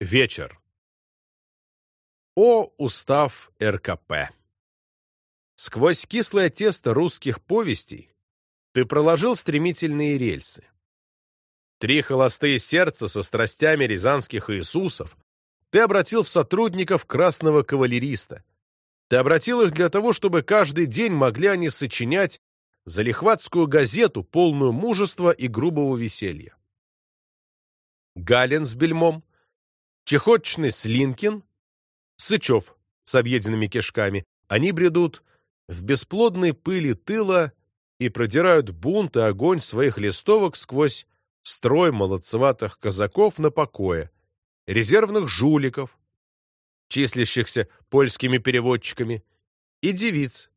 Вечер. О, устав РКП! Сквозь кислое тесто русских повестей ты проложил стремительные рельсы. Три холостые сердца со страстями рязанских Иисусов ты обратил в сотрудников красного кавалериста. Ты обратил их для того, чтобы каждый день могли они сочинять залихватскую газету, полную мужества и грубого веселья. Галин с бельмом, Чехотчный Слинкин, Сычев с объеденными кишками, они бредут в бесплодной пыли тыла и продирают бунт и огонь своих листовок сквозь строй молодцеватых казаков на покое, резервных жуликов, числящихся польскими переводчиками, и девиц,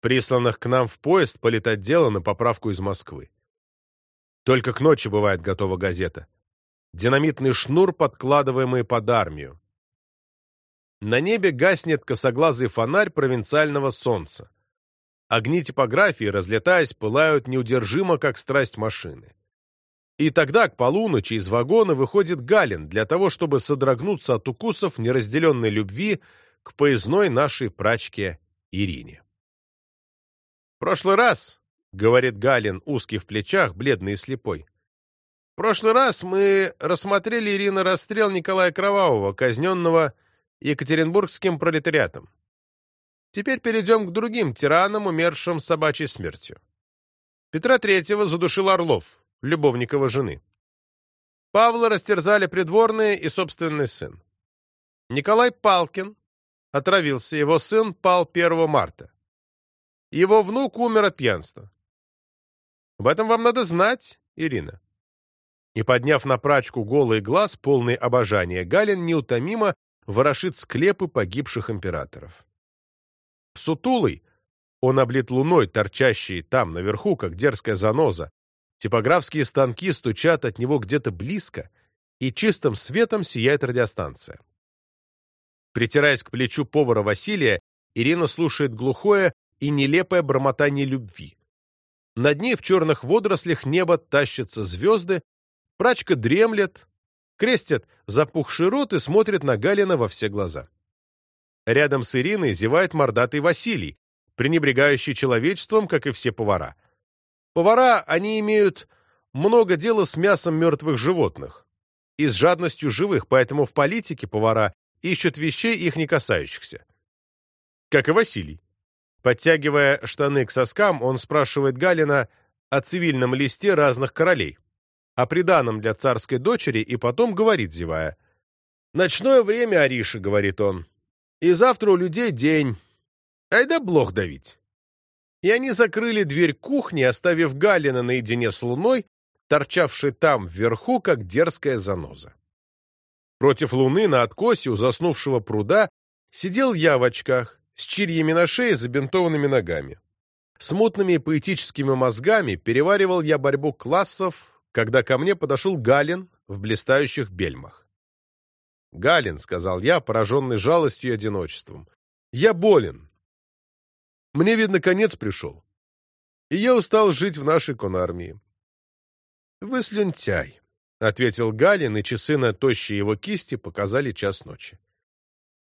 присланных к нам в поезд политотдела на поправку из Москвы. Только к ночи бывает готова газета. Динамитный шнур, подкладываемый под армию. На небе гаснет косоглазый фонарь провинциального солнца. Огни типографии, разлетаясь, пылают неудержимо, как страсть машины. И тогда к полуночи из вагона выходит Галин для того, чтобы содрогнуться от укусов неразделенной любви к поездной нашей прачке Ирине. «В прошлый раз, — говорит Галин, узкий в плечах, бледный и слепой, — прошлый раз мы рассмотрели, Ирина, расстрел Николая Кровавого, казненного Екатеринбургским пролетариатом. Теперь перейдем к другим тиранам, умершим собачьей смертью. Петра Третьего задушил Орлов, любовникова жены. Павла растерзали придворные и собственный сын. Николай Палкин отравился, его сын пал 1 марта. Его внук умер от пьянства. Об этом вам надо знать, Ирина. И, подняв на прачку голый глаз, полный обожания, Галин неутомимо ворошит склепы погибших императоров. Сутулый, он облит луной, торчащей там, наверху, как дерзкая заноза, типографские станки стучат от него где-то близко, и чистым светом сияет радиостанция. Притираясь к плечу повара Василия, Ирина слушает глухое и нелепое бормотание любви. Над ней в черных водорослях неба тащатся звезды, прачка дремлет, крестят запухший рот и смотрит на Галина во все глаза. Рядом с Ириной зевает мордатый Василий, пренебрегающий человечеством, как и все повара. Повара, они имеют много дела с мясом мертвых животных и с жадностью живых, поэтому в политике повара ищут вещей, их не касающихся. Как и Василий. Подтягивая штаны к соскам, он спрашивает Галина о цивильном листе разных королей, о приданом для царской дочери, и потом говорит, зевая. «Ночное время, Ариша», — говорит он, — «и завтра у людей день. Айда блох давить». И они закрыли дверь кухни, оставив Галина наедине с луной, торчавшей там вверху, как дерзкая заноза. Против луны на откосе у заснувшего пруда сидел я в очках, с чирьями на шее, забинтованными ногами. Смутными и поэтическими мозгами переваривал я борьбу классов, когда ко мне подошел Галин в блистающих бельмах. «Галин», — сказал я, пораженный жалостью и одиночеством, — «я болен. Мне, видно, конец пришел. И я устал жить в нашей конармии». «Вы слюнтяй», — ответил Галин, и часы на тощей его кисти показали час ночи.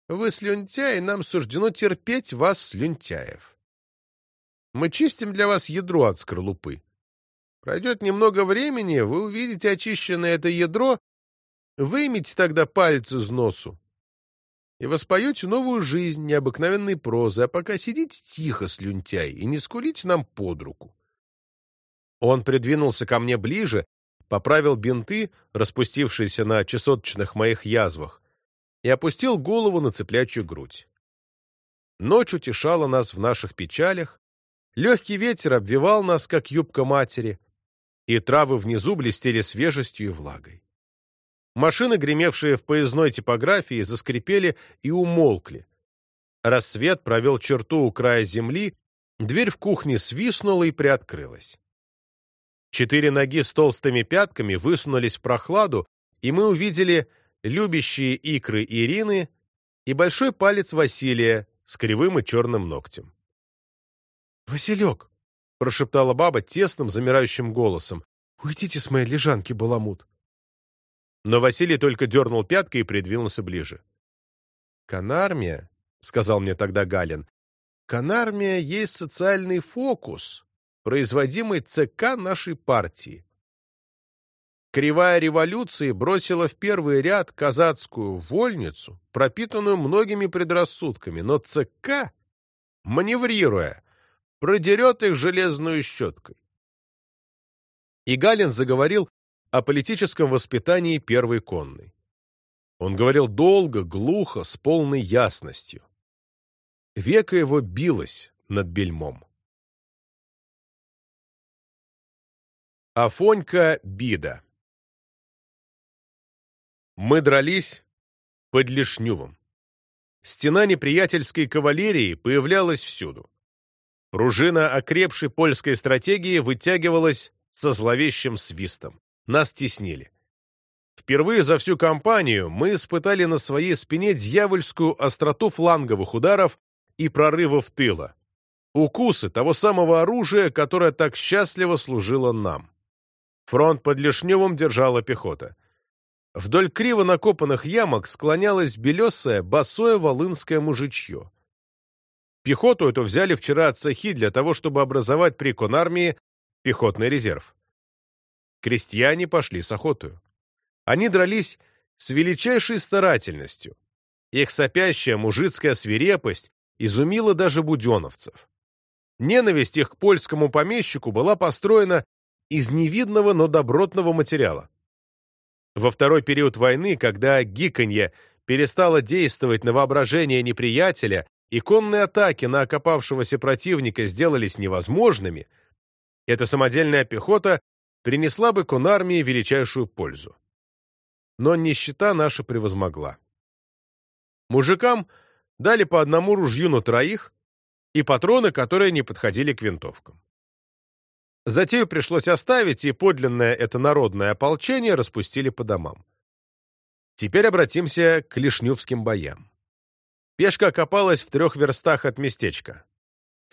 Вы слюнтяи, нам суждено терпеть вас, слюнтяев. Мы чистим для вас ядро от скорлупы. Пройдет немного времени, вы увидите очищенное это ядро, вымите тогда пальцы из носу и воспоете новую жизнь необыкновенной прозы, а пока сидите тихо, слюнтяй, и не скулите нам под руку. Он придвинулся ко мне ближе, поправил бинты, распустившиеся на чесоточных моих язвах, и опустил голову на цыплячью грудь. Ночь утешала нас в наших печалях, легкий ветер обвивал нас, как юбка матери, и травы внизу блестели свежестью и влагой. Машины, гремевшие в поездной типографии, заскрипели и умолкли. Рассвет провел черту у края земли, дверь в кухне свистнула и приоткрылась. Четыре ноги с толстыми пятками высунулись в прохладу, и мы увидели любящие икры Ирины и большой палец Василия с кривым и черным ногтем. «Василек!» — прошептала баба тесным, замирающим голосом. «Уйдите с моей лежанки, баламут!» Но Василий только дернул пяткой и придвинулся ближе. «Канармия», — сказал мне тогда Галин, — «канармия есть социальный фокус, производимый ЦК нашей партии. Кривая революции бросила в первый ряд казацкую вольницу, пропитанную многими предрассудками, но ЦК, маневрируя, продерет их железную щеткой. И Галин заговорил о политическом воспитании первой конной. Он говорил долго, глухо, с полной ясностью. Века его билось над бельмом. Афонька Бида Мы дрались под Лишнювом. Стена неприятельской кавалерии появлялась всюду. Пружина окрепшей польской стратегии вытягивалась со зловещим свистом. Нас теснили. Впервые за всю кампанию мы испытали на своей спине дьявольскую остроту фланговых ударов и прорывов тыла. Укусы того самого оружия, которое так счастливо служило нам. Фронт под Лишневым держала пехота. Вдоль криво накопанных ямок склонялось белесое, босое волынское мужичье. Пехоту эту взяли вчера от цехи для того, чтобы образовать при конармии пехотный резерв. Крестьяне пошли с охотою. Они дрались с величайшей старательностью. Их сопящая мужицкая свирепость изумила даже буденовцев. Ненависть их к польскому помещику была построена из невидного, но добротного материала. Во второй период войны, когда гиканье перестало действовать на воображение неприятеля и конные атаки на окопавшегося противника сделались невозможными, эта самодельная пехота принесла бы конармии величайшую пользу. Но нищета наша превозмогла. Мужикам дали по одному ружью на троих и патроны, которые не подходили к винтовкам. Затею пришлось оставить, и подлинное это народное ополчение распустили по домам. Теперь обратимся к лишнювским боям. Пешка окопалась в трех верстах от местечка.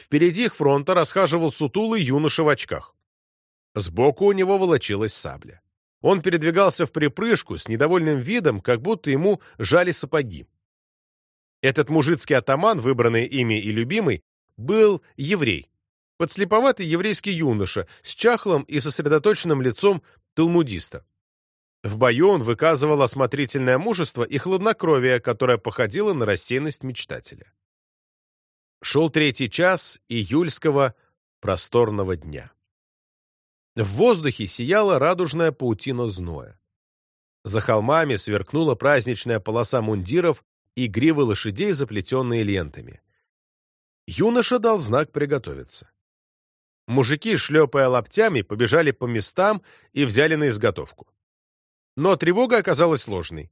Впереди их фронта расхаживал сутулый юноша в очках. Сбоку у него волочилась сабля. Он передвигался в припрыжку с недовольным видом, как будто ему жали сапоги. Этот мужицкий атаман, выбранный ими и любимый, был еврей, подслеповатый еврейский юноша с чахлым и сосредоточенным лицом талмудиста. В бою он выказывал осмотрительное мужество и хладнокровие, которое походило на рассеянность мечтателя. Шел третий час июльского просторного дня. В воздухе сияла радужная паутина зноя. За холмами сверкнула праздничная полоса мундиров и гривы лошадей, заплетенные лентами. Юноша дал знак приготовиться. Мужики, шлепая локтями, побежали по местам и взяли на изготовку. Но тревога оказалась ложной.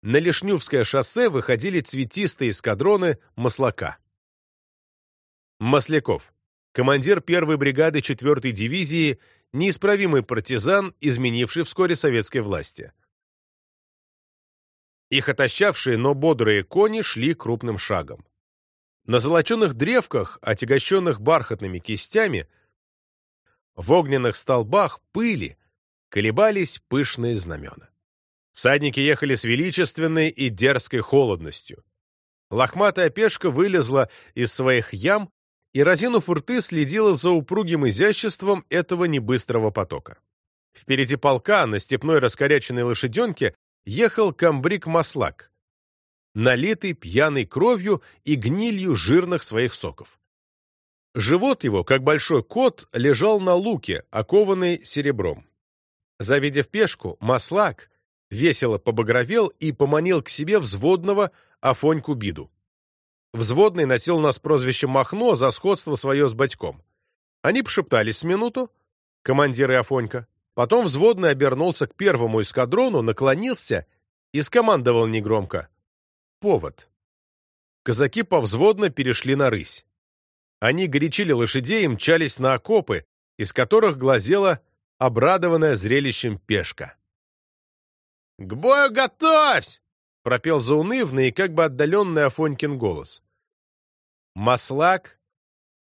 На Лишнювское шоссе выходили цветистые эскадроны Маслака. Масляков командир первой бригады 4-й дивизии, неисправимый партизан, изменивший вскоре советской власти. Их отощавшие, но бодрые кони шли крупным шагом. На золоченых древках, отягощенных бархатными кистями, в огненных столбах пыли колебались пышные знамена. Всадники ехали с величественной и дерзкой холодностью. Лохматая пешка вылезла из своих ям и, разинув рты, следила за упругим изяществом этого небыстрого потока. Впереди полка на степной раскоряченной лошаденке ехал камбрик-маслак, налитый пьяной кровью и гнилью жирных своих соков. Живот его, как большой кот, лежал на луке, окованный серебром. Завидев пешку, маслак весело побагровел и поманил к себе взводного Афоньку Биду. Взводный носил нас прозвище Махно за сходство свое с батьком. Они пошептались с минуту, командир и Афонька. Потом взводный обернулся к первому эскадрону, наклонился и скомандовал негромко. «Повод». Казаки повзводно перешли на рысь. Они горячили лошадей и мчались на окопы, из которых глазела обрадованная зрелищем пешка. «К бою готовься!» — пропел заунывный и как бы отдаленный Афонькин голос. Маслак,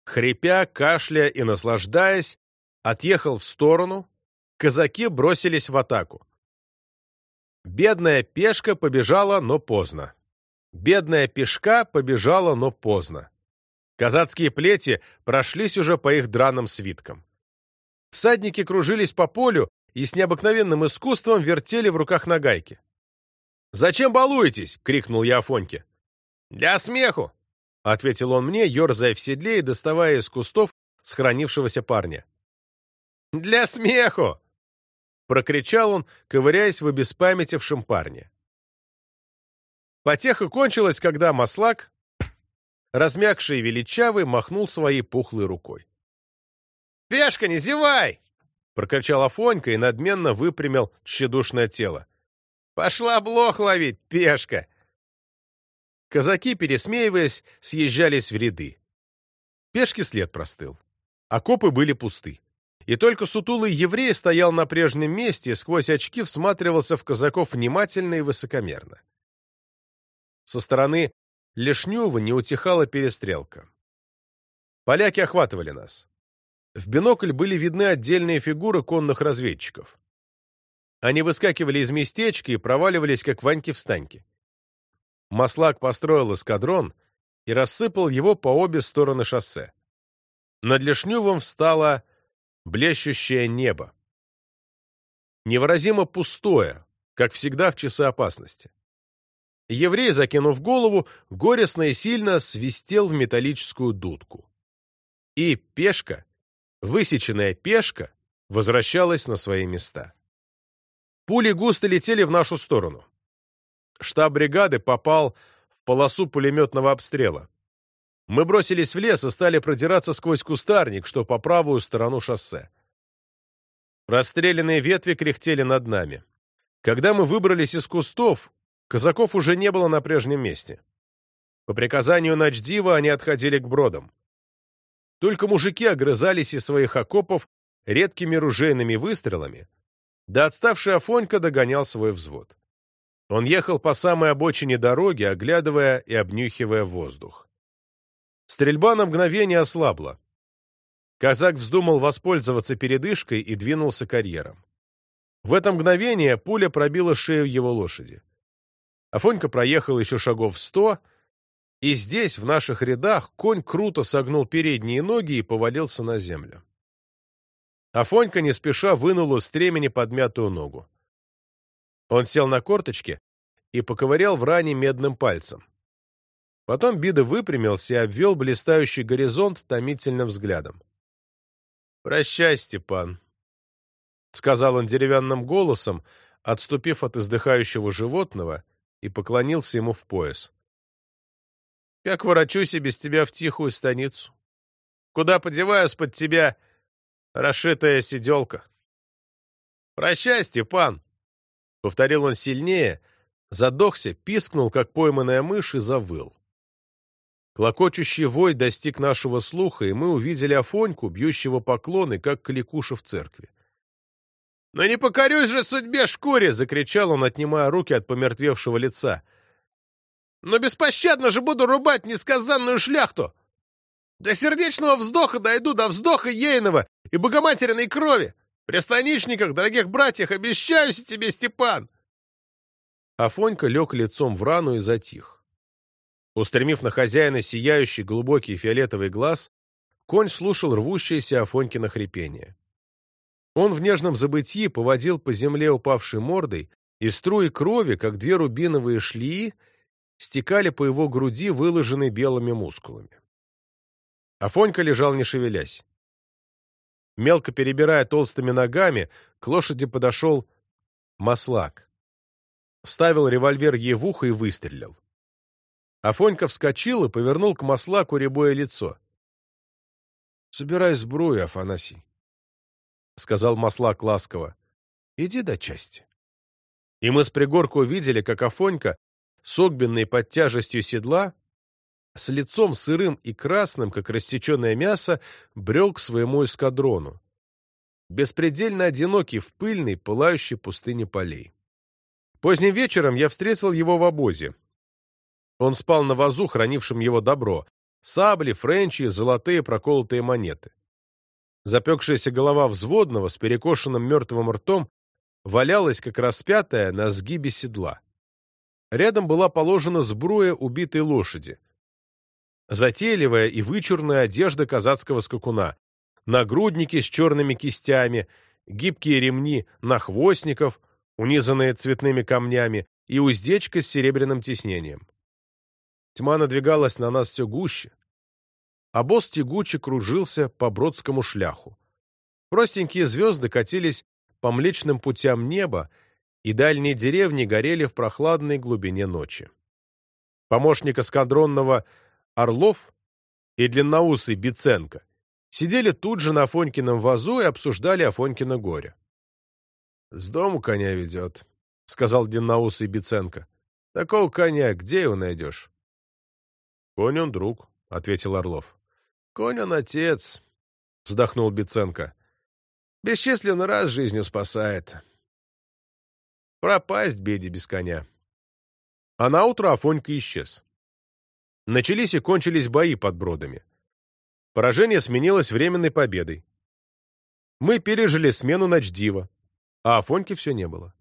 хрипя, кашляя и наслаждаясь, отъехал в сторону, казаки бросились в атаку. Бедная пешка побежала, но поздно. Бедная пешка побежала, но поздно. Казацкие плети прошлись уже по их драным свиткам. Всадники кружились по полю и с необыкновенным искусством вертели в руках нагайки. «Зачем балуетесь?» — крикнул я Афоньке. «Для смеху!» — ответил он мне, ерзая в седле и доставая из кустов схоронившегося парня. «Для смеху!» — прокричал он, ковыряясь в обеспамятившем парне. Потеха кончилась, когда маслак, размягший и величавый, махнул своей пухлой рукой. «Пешка, не зевай!» — прокричал Афонька и надменно выпрямил тщедушное тело. «Пошла блох ловить, пешка!» Казаки, пересмеиваясь, съезжались в ряды. Пешки след простыл. Окопы были пусты. И только сутулый еврей стоял на прежнем месте и сквозь очки всматривался в казаков внимательно и высокомерно. Со стороны Лешнева не утихала перестрелка. Поляки охватывали нас. В бинокль были видны отдельные фигуры конных разведчиков. Они выскакивали из местечка и проваливались, как ваньки-встаньки. Маслак построил эскадрон и рассыпал его по обе стороны шоссе. Над Лешнювом встало блещущее небо. Невыразимо пустое, как всегда в часы опасности. Еврей, закинув голову, горестно и сильно свистел в металлическую дудку. И пешка, высеченная пешка, возвращалась на свои места. Пули густо летели в нашу сторону. Штаб бригады попал в полосу пулеметного обстрела. Мы бросились в лес и стали продираться сквозь кустарник, что по правую сторону шоссе. Расстрелянные ветви кряхтели над нами. Когда мы выбрались из кустов, казаков уже не было на прежнем месте. По приказанию Начдива они отходили к бродам. Только мужики огрызались из своих окопов редкими ружейными выстрелами, да отставший Афонька догонял свой взвод. Он ехал по самой обочине дороги, оглядывая и обнюхивая воздух. Стрельба на мгновение ослабла. Казак вздумал воспользоваться передышкой и двинулся карьером. В это мгновение пуля пробила шею его лошади. Афонька проехал еще шагов сто, и здесь, в наших рядах, конь круто согнул передние ноги и повалился на землю. Афонька не спеша вынул из стремени подмятую ногу. Он сел на корточки и поковырял в ране медным пальцем. Потом Бида выпрямился и обвел блистающий горизонт томительным взглядом. — Прощай, Степан, — сказал он деревянным голосом, отступив от издыхающего животного, и поклонился ему в пояс. — Как ворочусь без тебя в тихую станицу? Куда подеваюсь под тебя расшитая сиделка. «Прощай, Степан!» — повторил он сильнее, задохся, пискнул, как пойманная мышь, и завыл. Клокочущий вой достиг нашего слуха, и мы увидели Афоньку, бьющего поклоны, как кликуша в церкви. «Но не покорюсь же судьбе шкуре!» — закричал он, отнимая руки от помертвевшего лица. «Но беспощадно же буду рубать несказанную шляхту! До сердечного вздоха дойду, до вздоха ейного и богоматериной крови! При станичниках, дорогих братьях, обещаюсь тебе, Степан!» Афонька лег лицом в рану и затих. Устремив на хозяина сияющий глубокий фиолетовый глаз, конь слушал рвущееся Афонькино хрипение. Он в нежном забытии поводил по земле упавшей мордой, и струи крови, как две рубиновые шлии, стекали по его груди, выложенной белыми мускулами. Афонька лежал, не шевелясь. Мелко перебирая толстыми ногами, к лошади подошел маслак. Вставил револьвер ей в ухо и выстрелил. Афонька вскочил и повернул к маслаку рябое лицо. — Собирай сбрую, Афанасий, — сказал маслак ласково. — Иди до части. И мы с пригорку увидели, как Афонька, согбенный под тяжестью седла, с лицом сырым и красным, как рассеченное мясо, брел к своему эскадрону. Беспредельно одинокий в пыльной, пылающей пустыне полей. Поздним вечером я встретил его в обозе. Он спал на вазу, хранившем его добро. Сабли, френчи, золотые проколотые монеты. Запекшаяся голова взводного с перекошенным мертвым ртом валялась, как распятая, на сгибе седла. Рядом была положена сбруя убитой лошади. Затейливая и вычурная одежда казацкого скакуна, нагрудники с черными кистями, гибкие ремни нахвостников, унизанные цветными камнями, и уздечка с серебряным тиснением. Тьма надвигалась на нас все гуще, а босс тягуче кружился по бродскому шляху. Простенькие звезды катились по млечным путям неба, и дальние деревни горели в прохладной глубине ночи. Помощник эскадронного Орлов и длинноусый Биценко сидели тут же на Афонькином вазу и обсуждали Афонькино горе. — С дому коня ведет, — сказал длинноусый Биценко. — Такого коня где его найдешь? — Конь он друг, — ответил Орлов. — Конь он отец, — вздохнул Биценко. — Бесчисленно раз жизнью спасает. Пропасть беде без коня. А наутро Афонька исчез. Начались и кончились бои под бродами. Поражение сменилось временной победой. Мы пережили смену ночдива, а Афоньки все не было.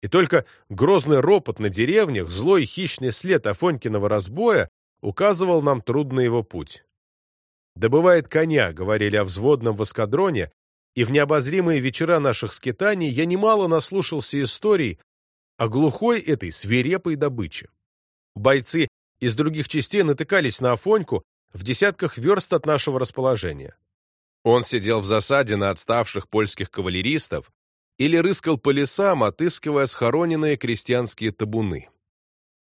И только грозный ропот на деревнях, злой хищный след Афонькиного разбоя указывал нам трудный его путь. «Добывает коня», — говорили о взводном в эскадроне, и в необозримые вечера наших скитаний я немало наслушался историй о глухой этой свирепой добыче. Бойцы из других частей натыкались на Афоньку в десятках верст от нашего расположения. Он сидел в засаде на отставших польских кавалеристов или рыскал по лесам, отыскивая схороненные крестьянские табуны.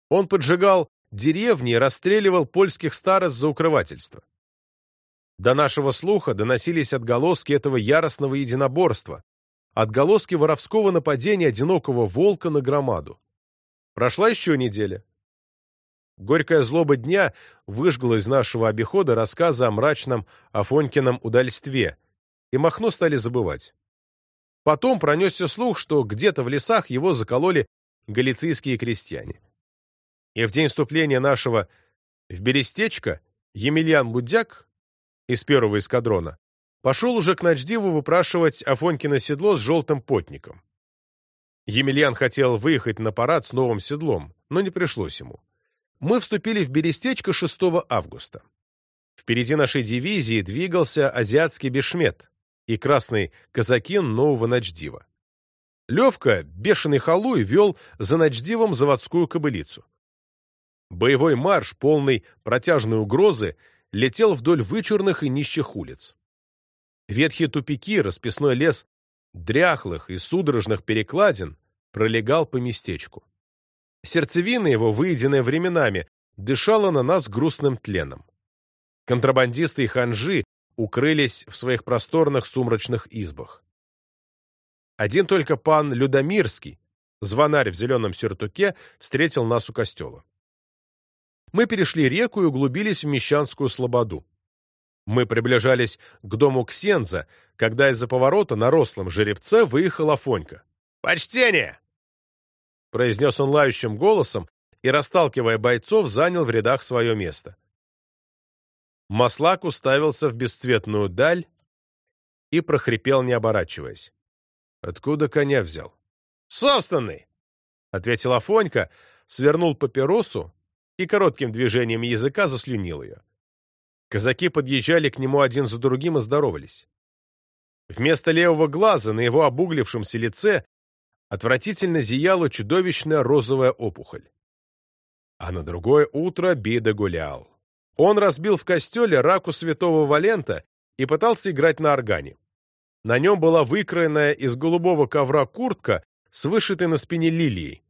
Он поджигал деревни и расстреливал польских старост за укрывательство. До нашего слуха доносились отголоски этого яростного единоборства, отголоски воровского нападения одинокого волка на громаду. Прошла еще неделя. Горькая злоба дня выжгла из нашего обихода рассказы о мрачном Афонькином удальстве, и Махно стали забывать. Потом пронесся слух, что где-то в лесах его закололи галицийские крестьяне. И в день вступления нашего в Берестечко Емельян Будяк из первого эскадрона пошел уже к Ночдиву выпрашивать Афонькино седло с желтым потником. Емельян хотел выехать на парад с новым седлом, но не пришлось ему мы вступили в Берестечко 6 августа. Впереди нашей дивизии двигался азиатский бешмет и красный казакин нового Ночдива. Левка, бешеный халуй, вел за Ночдивом заводскую кобылицу. Боевой марш, полный протяжной угрозы, летел вдоль вычурных и нищих улиц. Ветхие тупики, расписной лес дряхлых и судорожных перекладин пролегал по местечку. Сердцевина его, выеденная временами, дышала на нас грустным тленом. Контрабандисты и ханжи укрылись в своих просторных сумрачных избах. Один только пан Людомирский, звонарь в зеленом сюртуке, встретил нас у костела. Мы перешли реку и углубились в Мещанскую слободу. Мы приближались к дому Ксенза, когда из-за поворота на рослом жеребце выехал Афонька. «Почтение!» произнес он лающим голосом и, расталкивая бойцов, занял в рядах свое место. Маслак уставился в бесцветную даль и прохрипел, не оборачиваясь. «Откуда коня взял?» «Собственный!» — ответил Афонька, свернул папиросу и коротким движением языка заслюнил ее. Казаки подъезжали к нему один за другим и здоровались. Вместо левого глаза на его обуглившемся лице отвратительно зияла чудовищная розовая опухоль. А на другое утро Бида гулял. Он разбил в костеле раку святого Валента и пытался играть на органе. На нем была выкроенная из голубого ковра куртка с вышитой на спине лилией,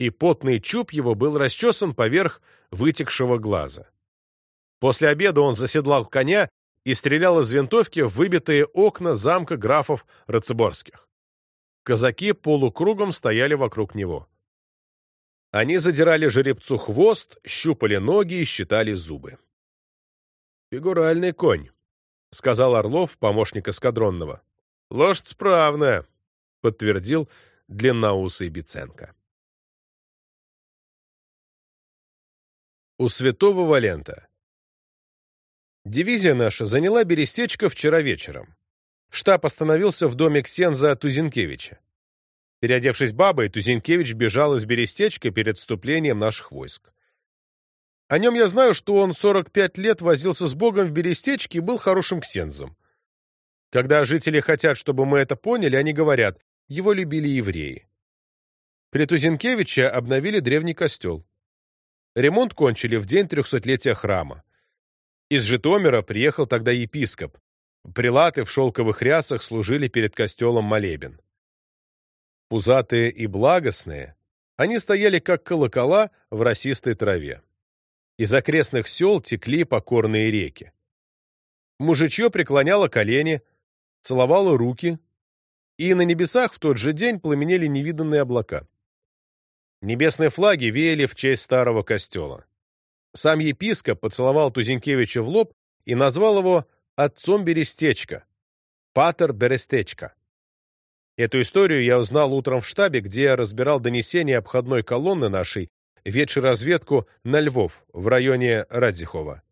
и потный чуб его был расчесан поверх вытекшего глаза. После обеда он заседлал коня и стрелял из винтовки в выбитые окна замка графов Рацеборских. Казаки полукругом стояли вокруг него. Они задирали жеребцу хвост, щупали ноги и считали зубы. «Фигуральный конь», — сказал Орлов, помощник эскадронного. «Лошадь справная», — подтвердил длинноусый Биценко. У святого Валента Дивизия наша заняла Берестечко вчера вечером штаб остановился в доме Ксенза Тузенкевича. Переодевшись бабой, Тузенкевич бежал из Берестечка перед вступлением наших войск. О нем я знаю, что он 45 лет возился с Богом в Берестечке и был хорошим ксензом. Когда жители хотят, чтобы мы это поняли, они говорят, его любили евреи. При Тузенкевиче обновили древний костел. Ремонт кончили в день трехсотлетия храма. Из Житомира приехал тогда епископ. Прилаты в шелковых рясах служили перед костелом молебен. Пузатые и благостные, они стояли как колокола в росистой траве. Из окрестных сел текли покорные реки. Мужичье преклоняло колени, целовало руки, и на небесах в тот же день пламенели невиданные облака. Небесные флаги веяли в честь старого костела. Сам епископ поцеловал Тузенкевича в лоб и назвал его «отцом Берестечка», «патер Берестечка». Эту историю я узнал утром в штабе, где я разбирал донесение обходной колонны нашей, ведшей разведку на Львов, в районе Радзихова.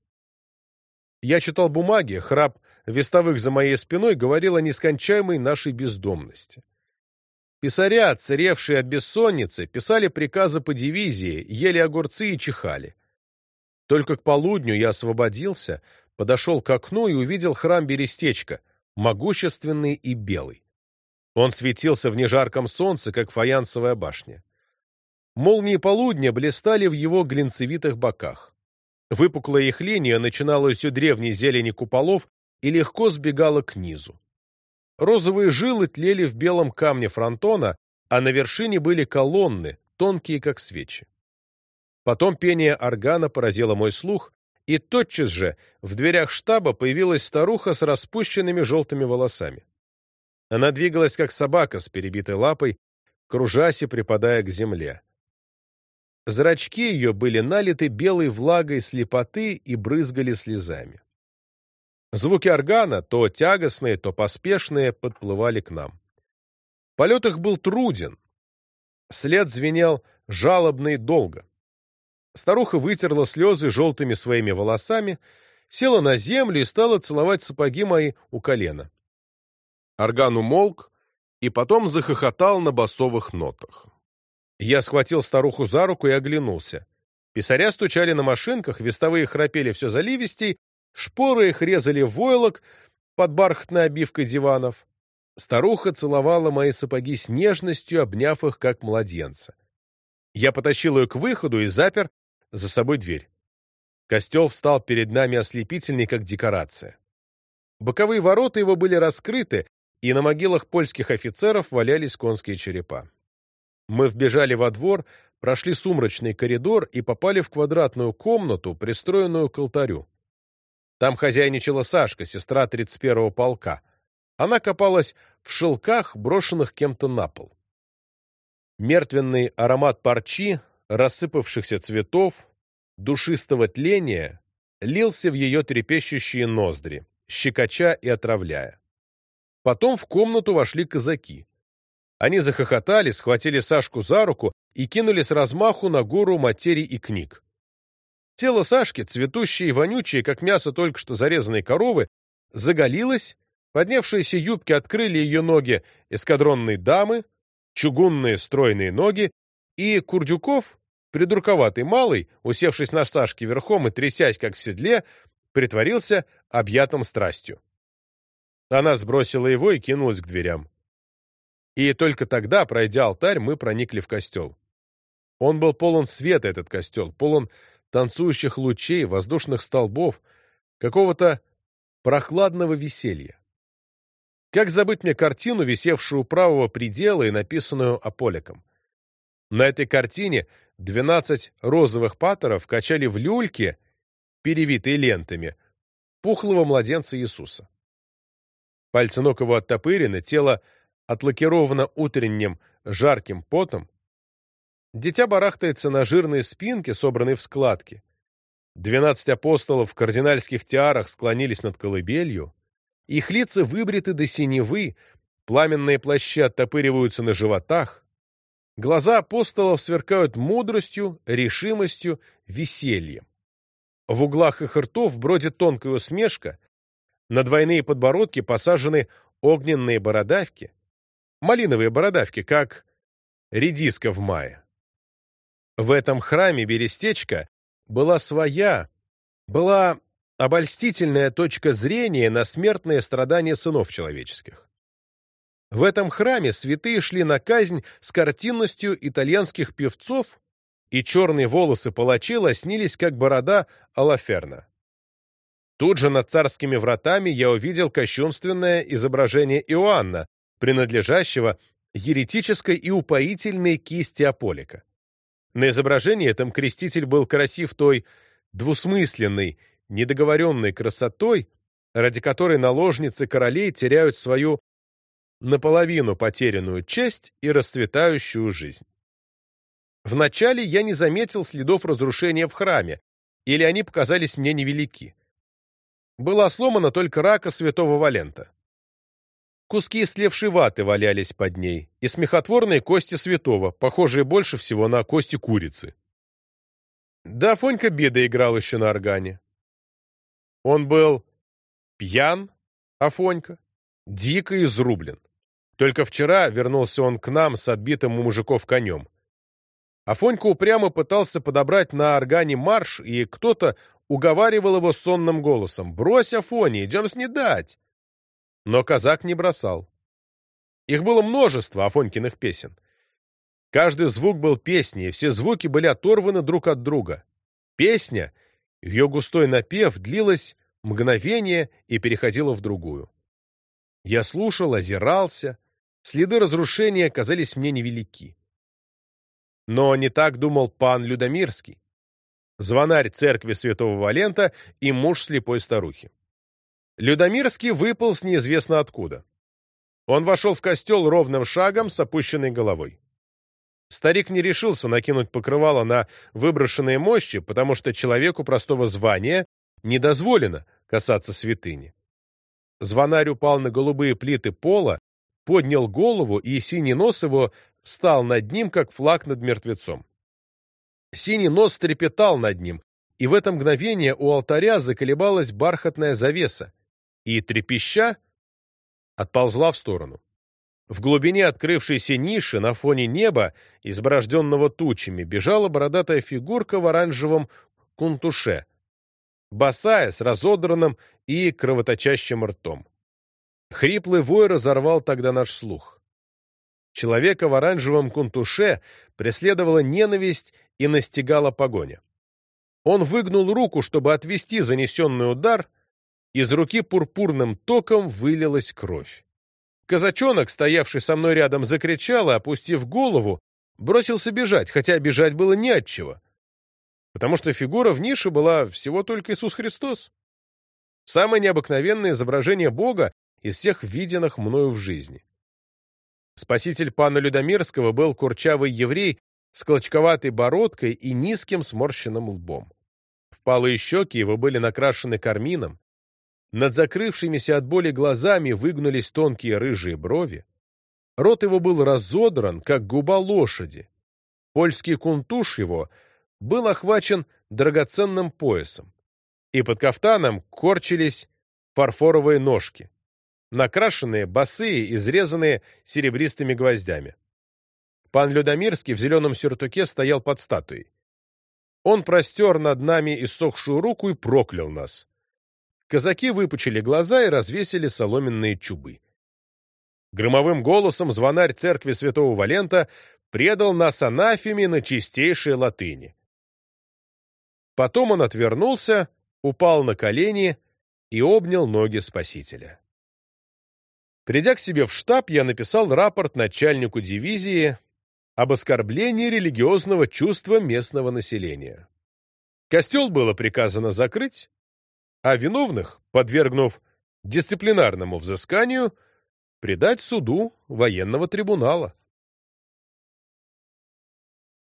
Я читал бумаги, храп вестовых за моей спиной говорил о нескончаемой нашей бездомности. Писаря, царевшие от бессонницы, писали приказы по дивизии, ели огурцы и чихали. Только к полудню я освободился, подошел к окну и увидел храм Берестечка, могущественный и белый. Он светился в нежарком солнце, как фаянсовая башня. Молнии полудня блистали в его глинцевитых боках. Выпуклая их линия начиналась у древней зелени куполов и легко сбегала к низу. Розовые жилы тлели в белом камне фронтона, а на вершине были колонны, тонкие как свечи. Потом пение органа поразило мой слух, и тотчас же в дверях штаба появилась старуха с распущенными желтыми волосами. Она двигалась, как собака с перебитой лапой, кружась и припадая к земле. Зрачки ее были налиты белой влагой слепоты и брызгали слезами. Звуки органа, то тягостные, то поспешные, подплывали к нам. Полет их был труден. След звенел жалобно и долго. Старуха вытерла слезы желтыми своими волосами, села на землю и стала целовать сапоги мои у колена. Орган умолк и потом захохотал на басовых нотах. Я схватил старуху за руку и оглянулся. Писаря стучали на машинках, вестовые храпели все заливистей, Шпоры их резали в войлок под бархатной обивкой диванов. Старуха целовала мои сапоги с нежностью, обняв их, как младенца. Я потащил ее к выходу и запер за собой дверь. Костел встал перед нами ослепительный, как декорация. Боковые ворота его были раскрыты, и на могилах польских офицеров валялись конские черепа. Мы вбежали во двор, прошли сумрачный коридор и попали в квадратную комнату, пристроенную к алтарю. Там хозяйничала Сашка, сестра 31-го полка. Она копалась в шелках, брошенных кем-то на пол. Мертвенный аромат парчи, рассыпавшихся цветов, душистого тления лился в ее трепещущие ноздри, щекоча и отравляя. Потом в комнату вошли казаки. Они захохотали, схватили Сашку за руку и кинули с размаху на гору материй и книг. Тело Сашки, цветущее и вонючее, как мясо только что зарезанной коровы, заголилось, поднявшиеся юбки открыли ее ноги эскадронной дамы, чугунные стройные ноги, и Курдюков, придурковатый малый, усевшись на Сашке верхом и трясясь, как в седле, притворился объятым страстью. Она сбросила его и кинулась к дверям. И только тогда, пройдя алтарь, мы проникли в костел. Он был полон света, этот костел, полон танцующих лучей, воздушных столбов, какого-то прохладного веселья. Как забыть мне картину, висевшую у правого предела и написанную Аполиком? На этой картине двенадцать розовых патеров качали в люльке, перевитые лентами, пухлого младенца Иисуса. Пальцы ног его оттопырены, тело отлакировано утренним жарким потом, Дитя барахтается на жирной спинке, собранной в складки. Двенадцать апостолов в кардинальских тиарах склонились над колыбелью. Их лица выбриты до синевы, пламенные плащи оттопыриваются на животах. Глаза апостолов сверкают мудростью, решимостью, весельем. В углах их ртов бродит тонкая усмешка, на двойные подбородки посажены огненные бородавки, малиновые бородавки, как редиска в мае. В этом храме Берестечка была своя, была обольстительная точка зрения на смертные страдания сынов человеческих. В этом храме святые шли на казнь с картинностью итальянских певцов, и черные волосы палачей лоснились, как борода Алаферна. Тут же над царскими вратами я увидел кощунственное изображение Иоанна, принадлежащего еретической и упоительной кисти Аполика. На изображении этом креститель был красив той двусмысленной, недоговоренной красотой, ради которой наложницы королей теряют свою наполовину потерянную честь и расцветающую жизнь. Вначале я не заметил следов разрушения в храме, или они показались мне невелики. Была сломана только рака святого Валента. Куски слевшей ваты валялись под ней, и смехотворные кости святого, похожие больше всего на кости курицы. Да, Фонька беда играл еще на органе. Он был пьян, Афонька, дико изрублен. Только вчера вернулся он к нам с отбитым у мужиков конем. Афонька упрямо пытался подобрать на органе марш, и кто-то уговаривал его сонным голосом. «Брось, Афоня, идем снедать!» Но казак не бросал. Их было множество Афонькиных песен. Каждый звук был песней, все звуки были оторваны друг от друга. Песня, ее густой напев, длилась мгновение и переходила в другую. Я слушал, озирался, следы разрушения казались мне невелики. Но не так думал пан Людомирский, звонарь церкви святого Валента и муж слепой старухи. Людомирский выполз неизвестно откуда. Он вошел в костел ровным шагом с опущенной головой. Старик не решился накинуть покрывало на выброшенные мощи, потому что человеку простого звания не дозволено касаться святыни. Звонарь упал на голубые плиты пола, поднял голову, и синий нос его стал над ним, как флаг над мертвецом. Синий нос трепетал над ним, и в это мгновение у алтаря заколебалась бархатная завеса, и, трепеща, отползла в сторону. В глубине открывшейся ниши на фоне неба, изборожденного тучами, бежала бородатая фигурка в оранжевом кунтуше, босая, с разодранным и кровоточащим ртом. Хриплый вой разорвал тогда наш слух. Человека в оранжевом кунтуше преследовала ненависть и настигала погоня. Он выгнул руку, чтобы отвести занесенный удар, из руки пурпурным током вылилась кровь. Казачонок, стоявший со мной рядом, закричал и, опустив голову, бросился бежать, хотя бежать было не от чего, потому что фигура в нише была всего только Иисус Христос. Самое необыкновенное изображение Бога из всех виденных мною в жизни. Спаситель пана Людомирского был курчавый еврей с клочковатой бородкой и низким сморщенным лбом. Впалые щеки его были накрашены кармином, над закрывшимися от боли глазами выгнулись тонкие рыжие брови. Рот его был разодран, как губа лошади. Польский кунтуш его был охвачен драгоценным поясом. И под кафтаном корчились фарфоровые ножки, накрашенные, босые, изрезанные серебристыми гвоздями. Пан Людомирский в зеленом сюртуке стоял под статуей. Он простер над нами иссохшую руку и проклял нас. Казаки выпучили глаза и развесили соломенные чубы. Громовым голосом звонарь церкви святого Валента предал нас анафеме на чистейшей латыни. Потом он отвернулся, упал на колени и обнял ноги Спасителя. Придя к себе в штаб, я написал рапорт начальнику дивизии об оскорблении религиозного чувства местного населения. Костел было приказано закрыть, а виновных, подвергнув дисциплинарному взысканию, предать суду военного трибунала.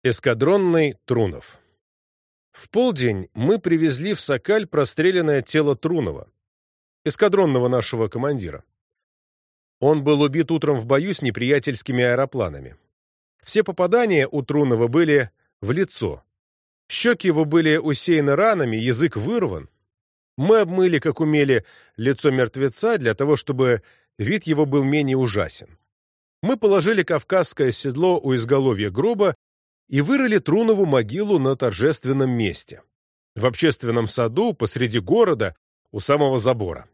Эскадронный Трунов В полдень мы привезли в Сокаль простреленное тело Трунова, эскадронного нашего командира. Он был убит утром в бою с неприятельскими аэропланами. Все попадания у Трунова были в лицо. Щеки его были усеяны ранами, язык вырван, мы обмыли, как умели, лицо мертвеца для того, чтобы вид его был менее ужасен. мы положили кавказское седло у изголовья гроба и вырыли Трунову могилу на торжественном месте, в общественном саду посреди города у самого забора.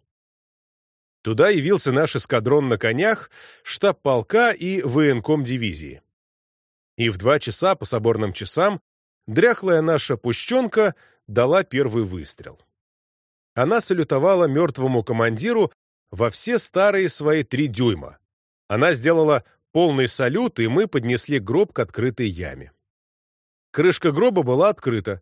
Туда явился наш эскадрон на конях, штаб полка и военком дивизии. И в два часа по соборным часам дряхлая наша пущенка дала первый выстрел. Она салютовала мертвому командиру во все старые свои три дюйма. Она сделала полный салют, и мы поднесли гроб к открытой яме. Крышка гроба была открыта.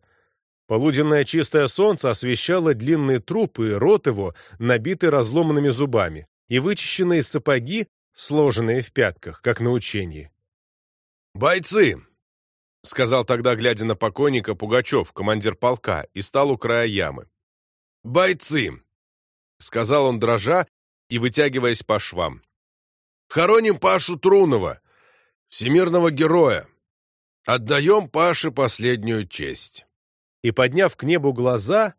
Полуденное чистое солнце освещало длинные трупы и рот его, набитый разломанными зубами, и вычищенные сапоги, сложенные в пятках, как на учении. «Бойцы!» — сказал тогда, глядя на покойника, Пугачев, командир полка, и стал у края ямы. «Бойцы!» — сказал он, дрожа и вытягиваясь по швам. «Хороним Пашу Трунова, всемирного героя. Отдаем Паше последнюю честь». И, подняв к небу глаза,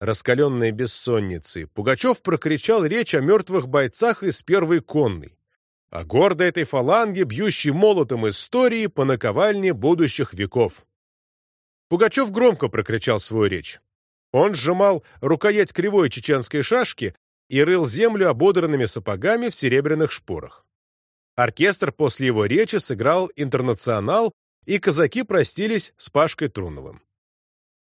раскаленные бессонницей, Пугачев прокричал речь о мертвых бойцах из первой конной, о гордой этой фаланге, бьющей молотом истории по наковальне будущих веков. Пугачев громко прокричал свою речь. Он сжимал рукоять кривой чеченской шашки и рыл землю ободранными сапогами в серебряных шпорах. Оркестр после его речи сыграл «Интернационал», и казаки простились с Пашкой Труновым.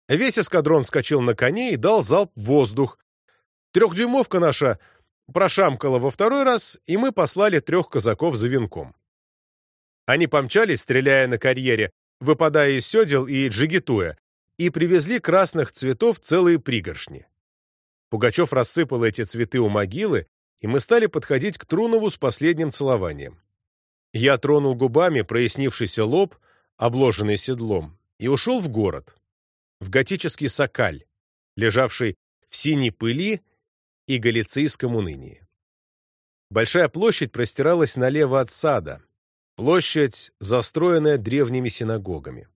Весь эскадрон вскочил на коне и дал залп в воздух. Трехдюймовка наша прошамкала во второй раз, и мы послали трех казаков за венком. Они помчались, стреляя на карьере, выпадая из седел и джигитуя, и привезли красных цветов целые пригоршни. Пугачев рассыпал эти цветы у могилы, и мы стали подходить к Трунову с последним целованием. Я тронул губами прояснившийся лоб, обложенный седлом, и ушел в город, в готический Сокаль, лежавший в синей пыли и галицийском унынии. Большая площадь простиралась налево от сада, площадь, застроенная древними синагогами.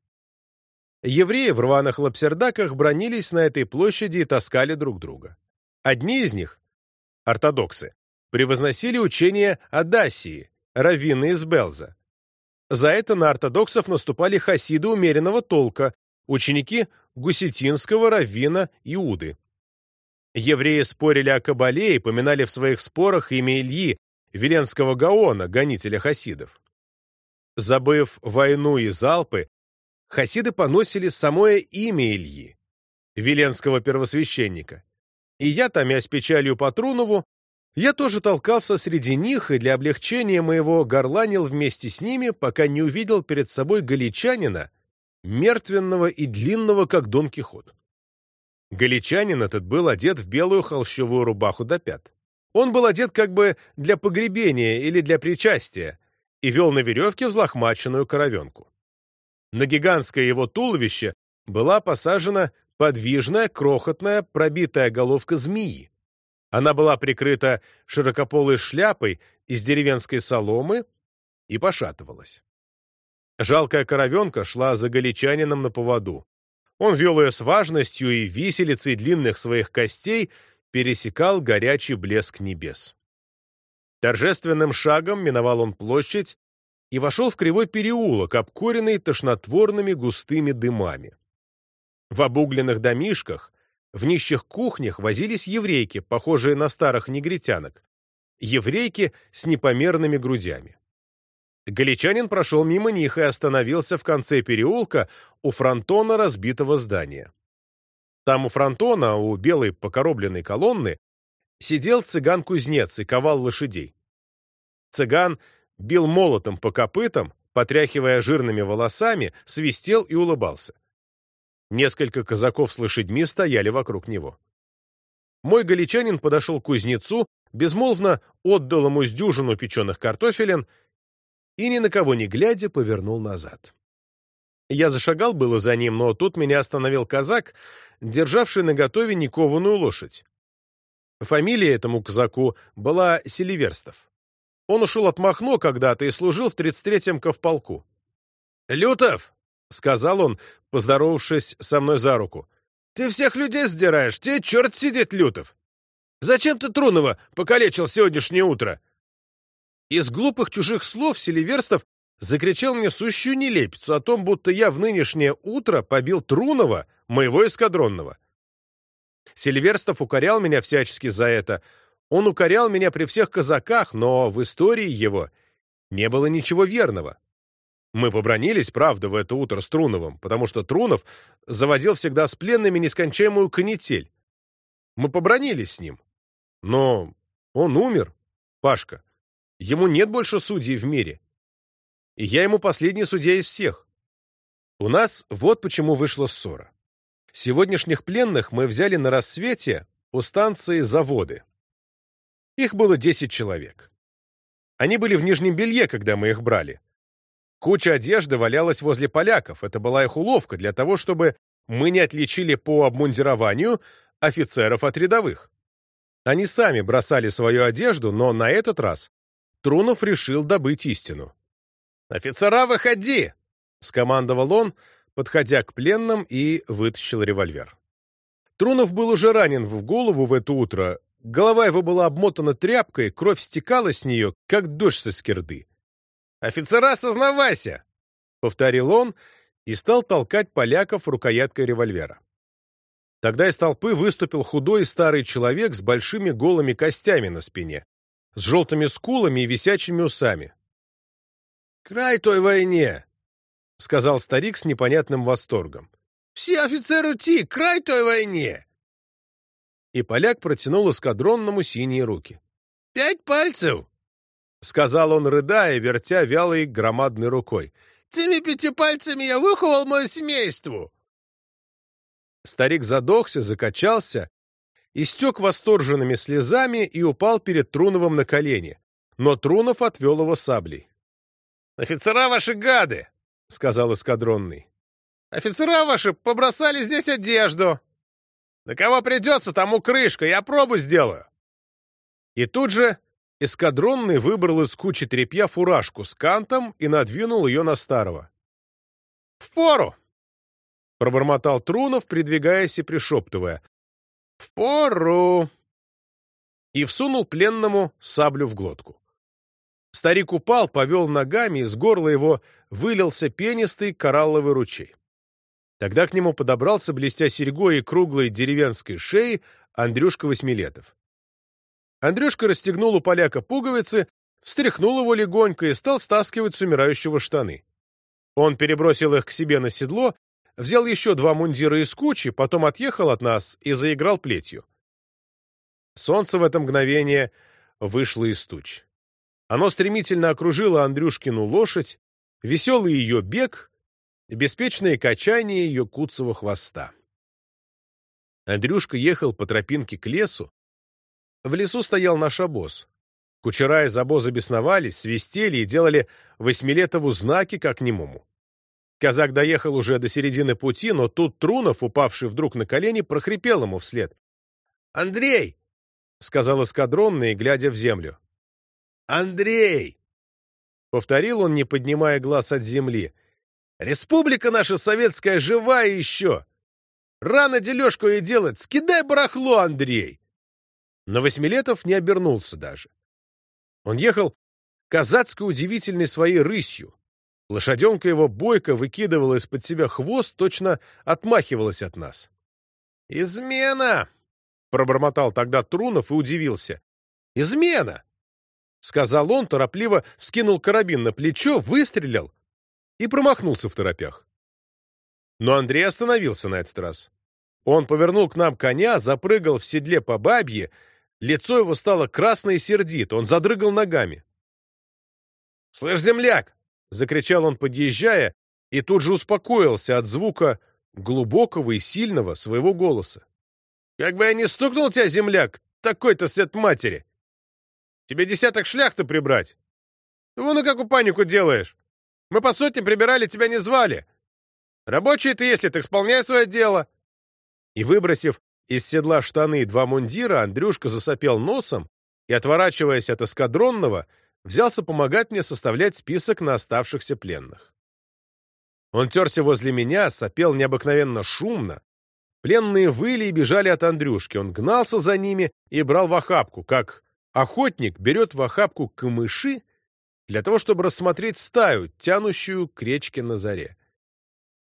Евреи в рваных лапсердаках бронились на этой площади и таскали друг друга. Одни из них, ортодоксы, превозносили учение о Дасии, раввины из Белза. За это на ортодоксов наступали хасиды умеренного толка, ученики гусетинского раввина Иуды. Евреи спорили о Кабале и поминали в своих спорах имя Ильи, Веленского Гаона, гонителя хасидов. Забыв войну и залпы, хасиды поносили самое имя Ильи, веленского первосвященника. И я, томясь печалью по Трунову, я тоже толкался среди них и для облегчения моего горланил вместе с ними, пока не увидел перед собой галичанина, мертвенного и длинного, как Дон Кихот. Галичанин этот был одет в белую холщовую рубаху до пят. Он был одет как бы для погребения или для причастия и вел на веревке взлохмаченную коровенку. На гигантское его туловище была посажена подвижная, крохотная, пробитая головка змеи. Она была прикрыта широкополой шляпой из деревенской соломы и пошатывалась. Жалкая коровенка шла за галичанином на поводу. Он вел ее с важностью и виселицей длинных своих костей пересекал горячий блеск небес. Торжественным шагом миновал он площадь и вошел в кривой переулок, обкуренный тошнотворными густыми дымами. В обугленных домишках, в нищих кухнях возились еврейки, похожие на старых негритянок, еврейки с непомерными грудями. Галичанин прошел мимо них и остановился в конце переулка у фронтона разбитого здания. Там у фронтона, у белой покоробленной колонны, сидел цыган-кузнец и ковал лошадей. Цыган бил молотом по копытам, потряхивая жирными волосами, свистел и улыбался. Несколько казаков с лошадьми стояли вокруг него. Мой галичанин подошел к кузнецу, безмолвно отдал ему с печеных картофелин и, ни на кого не глядя, повернул назад. Я зашагал было за ним, но тут меня остановил казак, державший наготове некованную лошадь. Фамилия этому казаку была Селиверстов. Он ушел от Махно когда-то и служил в 33-м ковполку. «Лютов!» — сказал он, поздоровавшись со мной за руку. «Ты всех людей сдираешь, тебе черт сидит, Лютов! Зачем ты Трунова покалечил сегодняшнее утро?» Из глупых чужих слов Селиверстов закричал мне сущую нелепицу о том, будто я в нынешнее утро побил Трунова, моего эскадронного. Селиверстов укорял меня всячески за это. Он укорял меня при всех казаках, но в истории его не было ничего верного. Мы побронились, правда, в это утро с Труновым, потому что Трунов заводил всегда с пленными нескончаемую канитель. Мы побронились с ним. Но он умер, Пашка. Ему нет больше судей в мире. И я ему последний судья из всех. У нас вот почему вышла ссора. Сегодняшних пленных мы взяли на рассвете у станции заводы. Их было 10 человек. Они были в нижнем белье, когда мы их брали. Куча одежды валялась возле поляков. Это была их уловка для того, чтобы мы не отличили по обмундированию офицеров от рядовых. Они сами бросали свою одежду, но на этот раз Трунов решил добыть истину. «Офицера, выходи!» — скомандовал он, подходя к пленным и вытащил револьвер. Трунов был уже ранен в голову в это утро, голова его была обмотана тряпкой, кровь стекала с нее, как дождь со скирды. «Офицера, сознавайся!» — повторил он и стал толкать поляков рукояткой револьвера. Тогда из толпы выступил худой старый человек с большими голыми костями на спине, с желтыми скулами и висячими усами. «Край той войне!» — сказал старик с непонятным восторгом. «Все офицеры ти! Край той войне!» И поляк протянул эскадронному синие руки. «Пять пальцев!» — сказал он, рыдая, вертя вялой громадной рукой. «Теми пяти пальцами я выховал мое семейство!» Старик задохся, закачался, истек восторженными слезами и упал перед Труновым на колени. Но Трунов отвел его саблей. «Офицера ваши гады!» — сказал эскадронный. «Офицера ваши побросали здесь одежду. На кого придется, тому крышка, я пробу сделаю». И тут же эскадронный выбрал из кучи тряпья фуражку с кантом и надвинул ее на старого. «Впору!» — пробормотал Трунов, придвигаясь и пришептывая. «Впору!» И всунул пленному саблю в глотку. Старик упал, повел ногами, из горла его вылился пенистый коралловый ручей. Тогда к нему подобрался, блестя серьгой и круглой деревенской шеей, Андрюшка Восьмилетов. Андрюшка расстегнул у поляка пуговицы, встряхнул его легонько и стал стаскивать с умирающего штаны. Он перебросил их к себе на седло взял еще два мундира из кучи, потом отъехал от нас и заиграл плетью. Солнце в это мгновение вышло из туч. Оно стремительно окружило Андрюшкину лошадь, веселый ее бег, беспечное качание куцого хвоста. Андрюшка ехал по тропинке к лесу. В лесу стоял наш обоз. Кучера из обоза бесновались, свистели и делали Восьмилетову знаки, как немому. Казак доехал уже до середины пути, но тут Трунов, упавший вдруг на колени, прохрипел ему вслед. «Андрей!» — сказал эскадронный, глядя в землю. «Андрей!» — повторил он, не поднимая глаз от земли. «Республика наша советская живая еще! Рано дележку и делать! Скидай барахло, Андрей!» Но Восьмилетов не обернулся даже. Он ехал казацкой удивительной своей рысью, Лошаденка его бойко выкидывала из-под себя хвост, точно отмахивалась от нас. «Измена!» — пробормотал тогда Трунов и удивился. «Измена!» — сказал он, торопливо вскинул карабин на плечо, выстрелил и промахнулся в торопях. Но Андрей остановился на этот раз. Он повернул к нам коня, запрыгал в седле по бабье, лицо его стало красное и сердито, он задрыгал ногами. «Слышь, земляк!» — закричал он, подъезжая, и тут же успокоился от звука глубокого и сильного своего голоса. «Как бы я не стукнул тебя, земляк, такой-то свет матери! Тебе десяток шляхты прибрать! Вон и какую панику делаешь! Мы по сотне прибирали, тебя не звали! Рабочий ты, если ты исполняй свое дело!» И, выбросив из седла штаны два мундира, Андрюшка засопел носом и, отворачиваясь от эскадронного, взялся помогать мне составлять список на оставшихся пленных. Он терся возле меня, сопел необыкновенно шумно. Пленные выли и бежали от Андрюшки. Он гнался за ними и брал в охапку, как охотник берет в охапку камыши для того, чтобы рассмотреть стаю, тянущую к речке на заре.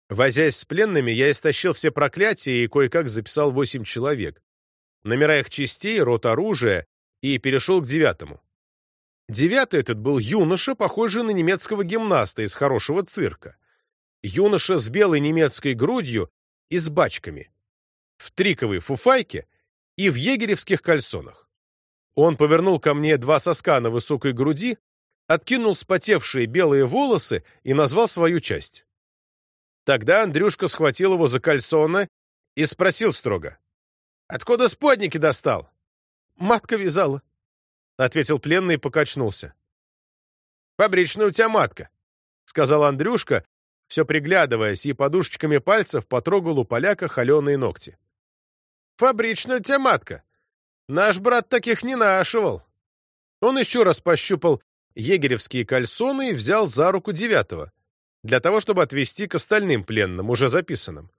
Возясь с пленными, я истощил все проклятия и кое-как записал восемь человек, номера их частей, рот оружия, и перешел к девятому. Девятый этот был юноша, похожий на немецкого гимнаста из хорошего цирка. Юноша с белой немецкой грудью и с бачками, в триковой фуфайке и в егеревских кальсонах. Он повернул ко мне два соска на высокой груди, откинул спотевшие белые волосы и назвал свою часть. Тогда Андрюшка схватил его за кальсоны и спросил строго. «Откуда сподники достал?» «Матка вязала», — ответил пленный и покачнулся. «Фабричная у тебя матка», — сказал Андрюшка, все приглядываясь, и подушечками пальцев потрогал у поляка холеные ногти. «Фабричная у тебя матка. Наш брат таких не нашивал». Он еще раз пощупал егеревские кальсоны и взял за руку девятого, для того, чтобы отвести к остальным пленным, уже записанным.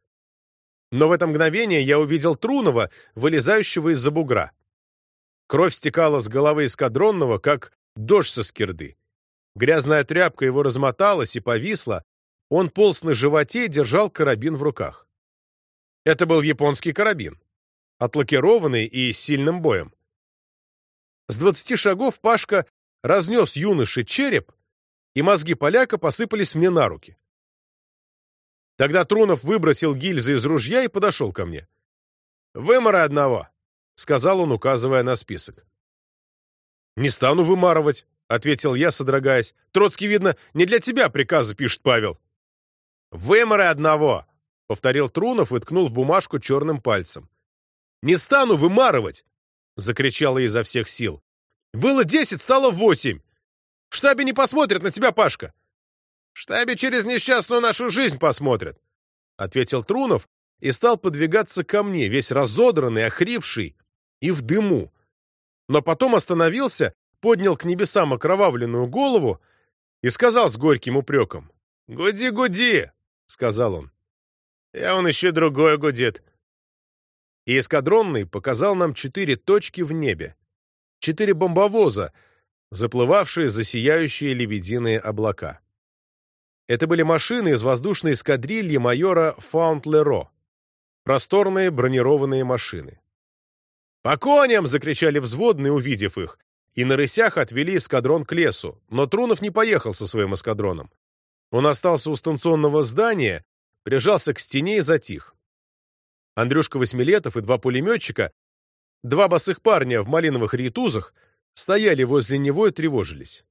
Но в это мгновение я увидел Трунова, вылезающего из-за бугра. Кровь стекала с головы эскадронного, как дождь со скирды. Грязная тряпка его размоталась и повисла, он полз на животе и держал карабин в руках. Это был японский карабин, отлакированный и с сильным боем. С двадцати шагов Пашка разнес юноше череп, и мозги поляка посыпались мне на руки. Тогда Трунов выбросил гильзы из ружья и подошел ко мне. «Выморы одного!» — сказал он, указывая на список. «Не стану вымарывать», — ответил я, содрогаясь. «Троцкий, видно, не для тебя приказы пишет Павел». «Выморы одного», — повторил Трунов и ткнул в бумажку черным пальцем. «Не стану вымарывать!» — закричала изо всех сил. «Было десять, стало восемь! В штабе не посмотрят на тебя, Пашка!» «В штабе через несчастную нашу жизнь посмотрят», — ответил Трунов и стал подвигаться ко мне, весь разодранный, охрипший и в дыму. Но потом остановился, поднял к небесам окровавленную голову и сказал с горьким упреком. «Гуди, гуди!» — сказал он. «Я он еще другое гудит». И эскадронный показал нам четыре точки в небе. Четыре бомбовоза, заплывавшие за сияющие лебединые облака. Это были машины из воздушной эскадрильи майора Фаунтлеро. Просторные бронированные машины. «По коням!» — закричали взводные, увидев их, и на рысях отвели эскадрон к лесу, но Трунов не поехал со своим эскадроном. Он остался у станционного здания, прижался к стене и затих. Андрюшка Восьмилетов и два пулеметчика, два босых парня в малиновых рейтузах, стояли возле него и тревожились.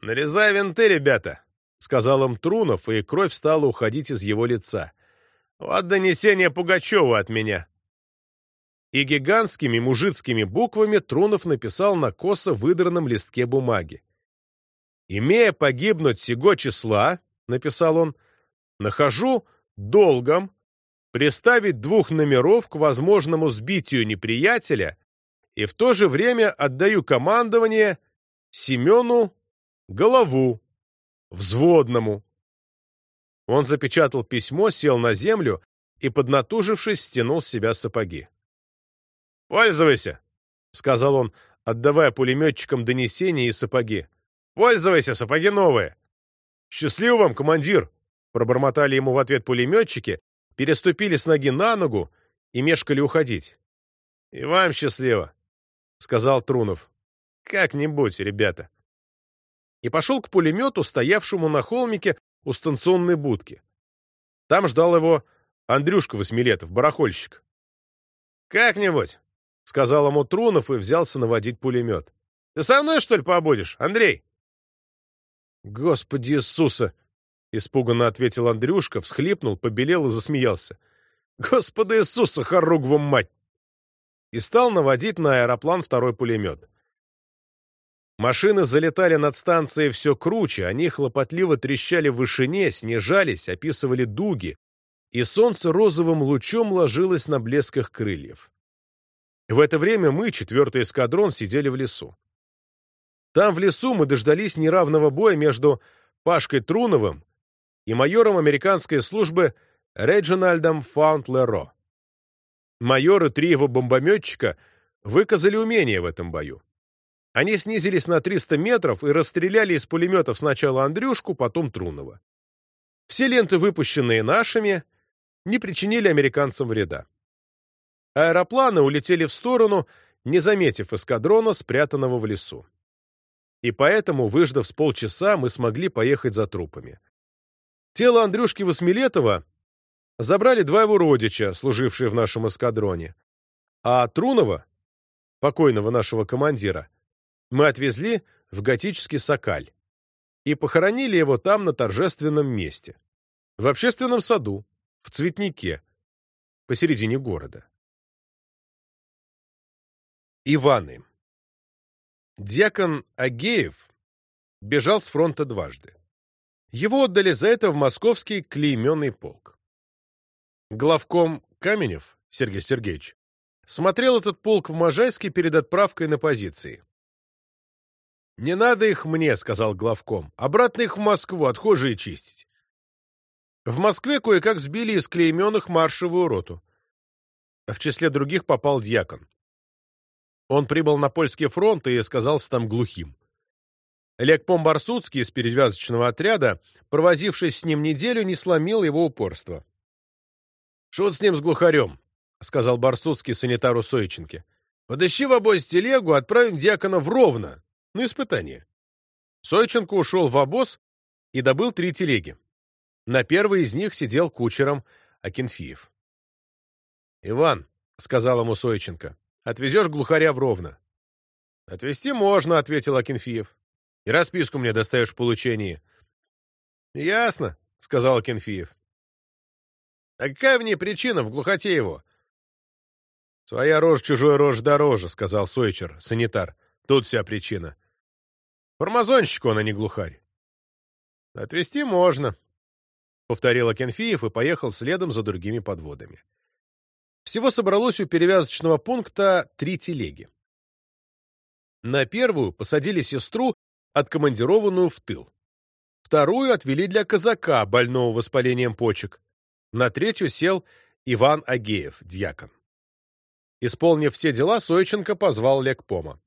«Нарезай винты, ребята!» — сказал им Трунов, и кровь стала уходить из его лица. «Вот донесение Пугачева от меня!» и гигантскими мужицкими буквами Трунов написал на косо выдранном листке бумаги. «Имея погибнуть сего числа, — написал он, — нахожу долгом приставить двух номеров к возможному сбитию неприятеля и в то же время отдаю командование Семену Голову, взводному». Он запечатал письмо, сел на землю и, поднатужившись, стянул с себя сапоги. «Пользуйся!» — сказал он, отдавая пулеметчикам донесения и сапоги. «Пользуйся, сапоги новые!» «Счастливо вам, командир!» — пробормотали ему в ответ пулеметчики, переступили с ноги на ногу и мешкали уходить. «И вам счастливо!» — сказал Трунов. «Как-нибудь, ребята!» И пошел к пулемету, стоявшему на холмике у станционной будки. Там ждал его Андрюшка Восьмилетов, барахольщик. «Как-нибудь!» — сказал ему Трунов и взялся наводить пулемет. — Ты со мной, что ли, побудешь, Андрей? — Господи Иисуса! — испуганно ответил Андрюшка, всхлипнул, побелел и засмеялся. — Господи Иисуса, хоругву мать! И стал наводить на аэроплан второй пулемет. Машины залетали над станцией все круче, они хлопотливо трещали в вышине, снижались, описывали дуги, и солнце розовым лучом ложилось на блесках крыльев. В это время мы, четвертый эскадрон, сидели в лесу. Там, в лесу, мы дождались неравного боя между Пашкой Труновым и майором американской службы Реджинальдом Фаунтлеро. Майор и три его бомбометчика выказали умение в этом бою. Они снизились на 300 метров и расстреляли из пулеметов сначала Андрюшку, потом Трунова. Все ленты, выпущенные нашими, не причинили американцам вреда. Аэропланы улетели в сторону, не заметив эскадрона, спрятанного в лесу. И поэтому, выждав с полчаса, мы смогли поехать за трупами. Тело Андрюшки Восьмилетова забрали два его родича, служившие в нашем эскадроне. А Трунова, покойного нашего командира, мы отвезли в готический Сокаль и похоронили его там на торжественном месте, в общественном саду, в цветнике, посередине города. Иваны. Дьякон Агеев бежал с фронта дважды. Его отдали за это в московский клейменный полк. Главком Каменев Сергей Сергеевич смотрел этот полк в Можайске перед отправкой на позиции. «Не надо их мне», — сказал главком. «Обратно их в Москву, отхожие чистить». В Москве кое-как сбили из клейменных маршевую роту. В числе других попал дьякон. Он прибыл на польский фронт и сказался там глухим. Лекпом Барсуцкий из перевязочного отряда, провозившись с ним неделю, не сломил его упорство. «Шут с ним с глухарем», — сказал Барсуцкий санитару Сойченке. «Подыщи в обоз телегу, отправим дьякона в Ровно, на испытание». Сойченко ушел в обоз и добыл три телеги. На первой из них сидел кучером Акинфиев. «Иван», — сказал ему Сойченко, — «отвезешь глухаря в Ровно». «Отвезти можно», — ответил Акинфиев. «И расписку мне доставишь в получении». «Ясно», — сказал Акинфиев. «А какая в ней причина в глухоте его?» «Своя рожь, чужой рожь дороже», — сказал Сойчер, санитар. «Тут вся причина». «Формазонщик он, а не глухарь». «Отвезти можно», — повторил Акинфиев и поехал следом за другими подводами. Всего собралось у перевязочного пункта три телеги. На первую посадили сестру, откомандированную в тыл. Вторую отвели для казака, больного воспалением почек. На третью сел Иван Агеев, дьякон. Исполнив все дела, Сойченко позвал лекпома.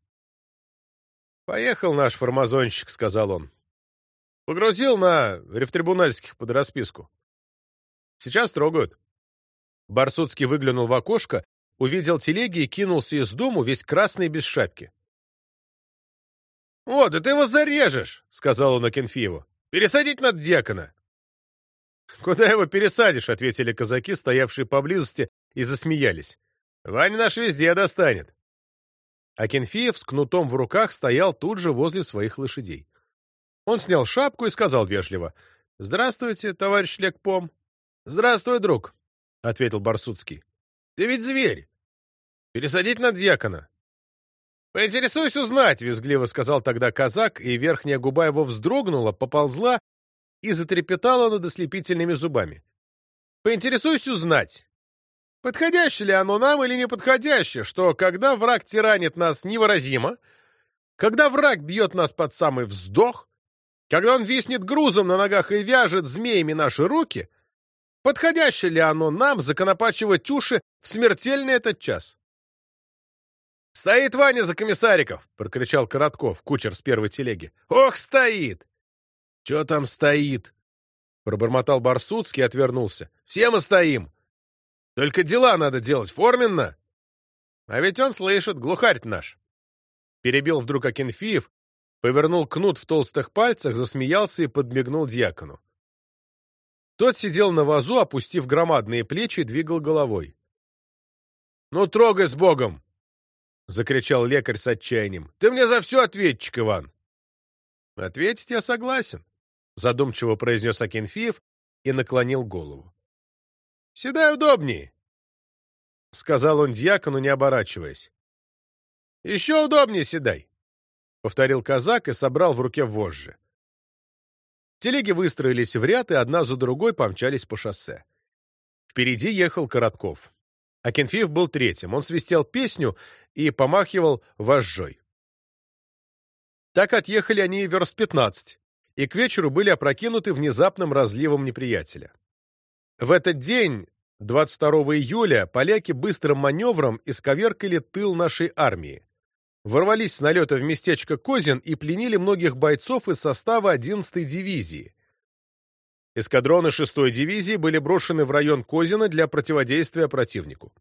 «Поехал наш формазонщик», — сказал он. «Погрузил на рефтрибунальских под расписку. Сейчас трогают». Барсуцкий выглянул в окошко, увидел телеги и кинулся из дому, весь красный без шапки. «О, да ты его зарежешь!» — сказал он Акинфееву. «Пересадить надо дьякона!» «Куда его пересадишь?» — ответили казаки, стоявшие поблизости, и засмеялись. Ваня наш везде достанет. Акинфеев с кнутом в руках стоял тут же возле своих лошадей. Он снял шапку и сказал вежливо. — Здравствуйте, товарищ Лекпом. — Здравствуй, друг, — ответил Барсуцкий. — Ты ведь зверь. Пересадить на дьякона. — Поинтересуюсь узнать, — визгливо сказал тогда казак, и верхняя губа его вздрогнула, поползла и затрепетала над ослепительными зубами. — Поинтересуюсь узнать, Подходящее ли оно нам или неподходящее, что когда враг тиранит нас невыразимо, когда враг бьет нас под самый вздох, когда он виснет грузом на ногах и вяжет змеями наши руки, подходящее ли оно нам законопачивать уши в смертельный этот час? «Стоит Ваня за комиссариков!» — прокричал Коротков, кучер с первой телеги. «Ох, стоит!» «Че там стоит?» — пробормотал Барсуцкий и отвернулся. «Все мы стоим!» Только дела надо делать форменно. А ведь он слышит, глухарь наш. Перебил вдруг Акинфиев, повернул кнут в толстых пальцах, засмеялся и подмигнул дьякону. Тот сидел на вазу, опустив громадные плечи, двигал головой. — Ну, трогай с Богом! — закричал лекарь с отчаянием. — Ты мне за все ответчик, Иван! — Ответить я согласен, — задумчиво произнес Акинфиев и наклонил голову. — Седай удобнее, — сказал он дьякону, не оборачиваясь. — Еще удобнее седай, — повторил казак и собрал в руке вожжи. Телеги выстроились в ряд и одна за другой помчались по шоссе. Впереди ехал Коротков. Акинфеев был третьим. Он свистел песню и помахивал вожжой. Так отъехали они верст пятнадцать, и к вечеру были опрокинуты внезапным разливом неприятеля. В этот день, 22 июля, поляки быстрым маневром исковеркали тыл нашей армии. ворвались с налета в местечко Козин и пленили многих бойцов из состава 11-й дивизии. Эскадроны 6-й дивизии были брошены в район Козина для противодействия противнику.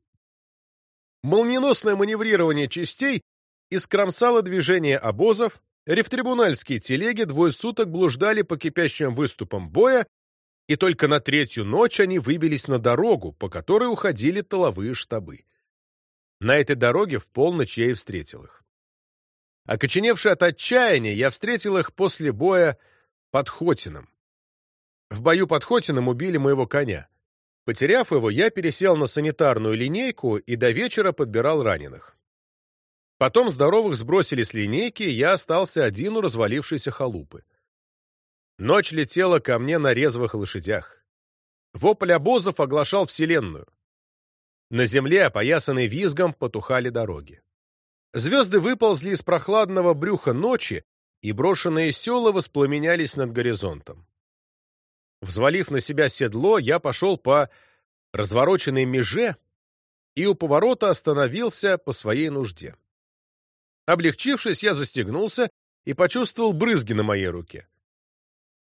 Молниеносное маневрирование частей искромсало движение обозов, рефтрибунальские телеги двое суток блуждали по кипящим выступам боя, и только на третью ночь они выбились на дорогу, по которой уходили тыловые штабы. На этой дороге в полночь я и встретил их. Окоченевший от отчаяния, я встретил их после боя под Хотином. В бою под Хотином убили моего коня. Потеряв его, я пересел на санитарную линейку и до вечера подбирал раненых. Потом здоровых сбросили с линейки, и я остался один у развалившейся халупы. Ночь летела ко мне на резвых лошадях. Вопль обозов оглашал вселенную. На земле, опоясанной визгом, потухали дороги. Звезды выползли из прохладного брюха ночи, и брошенные села воспламенялись над горизонтом. Взвалив на себя седло, я пошел по развороченной меже и у поворота остановился по своей нужде. Облегчившись, я застегнулся и почувствовал брызги на моей руке.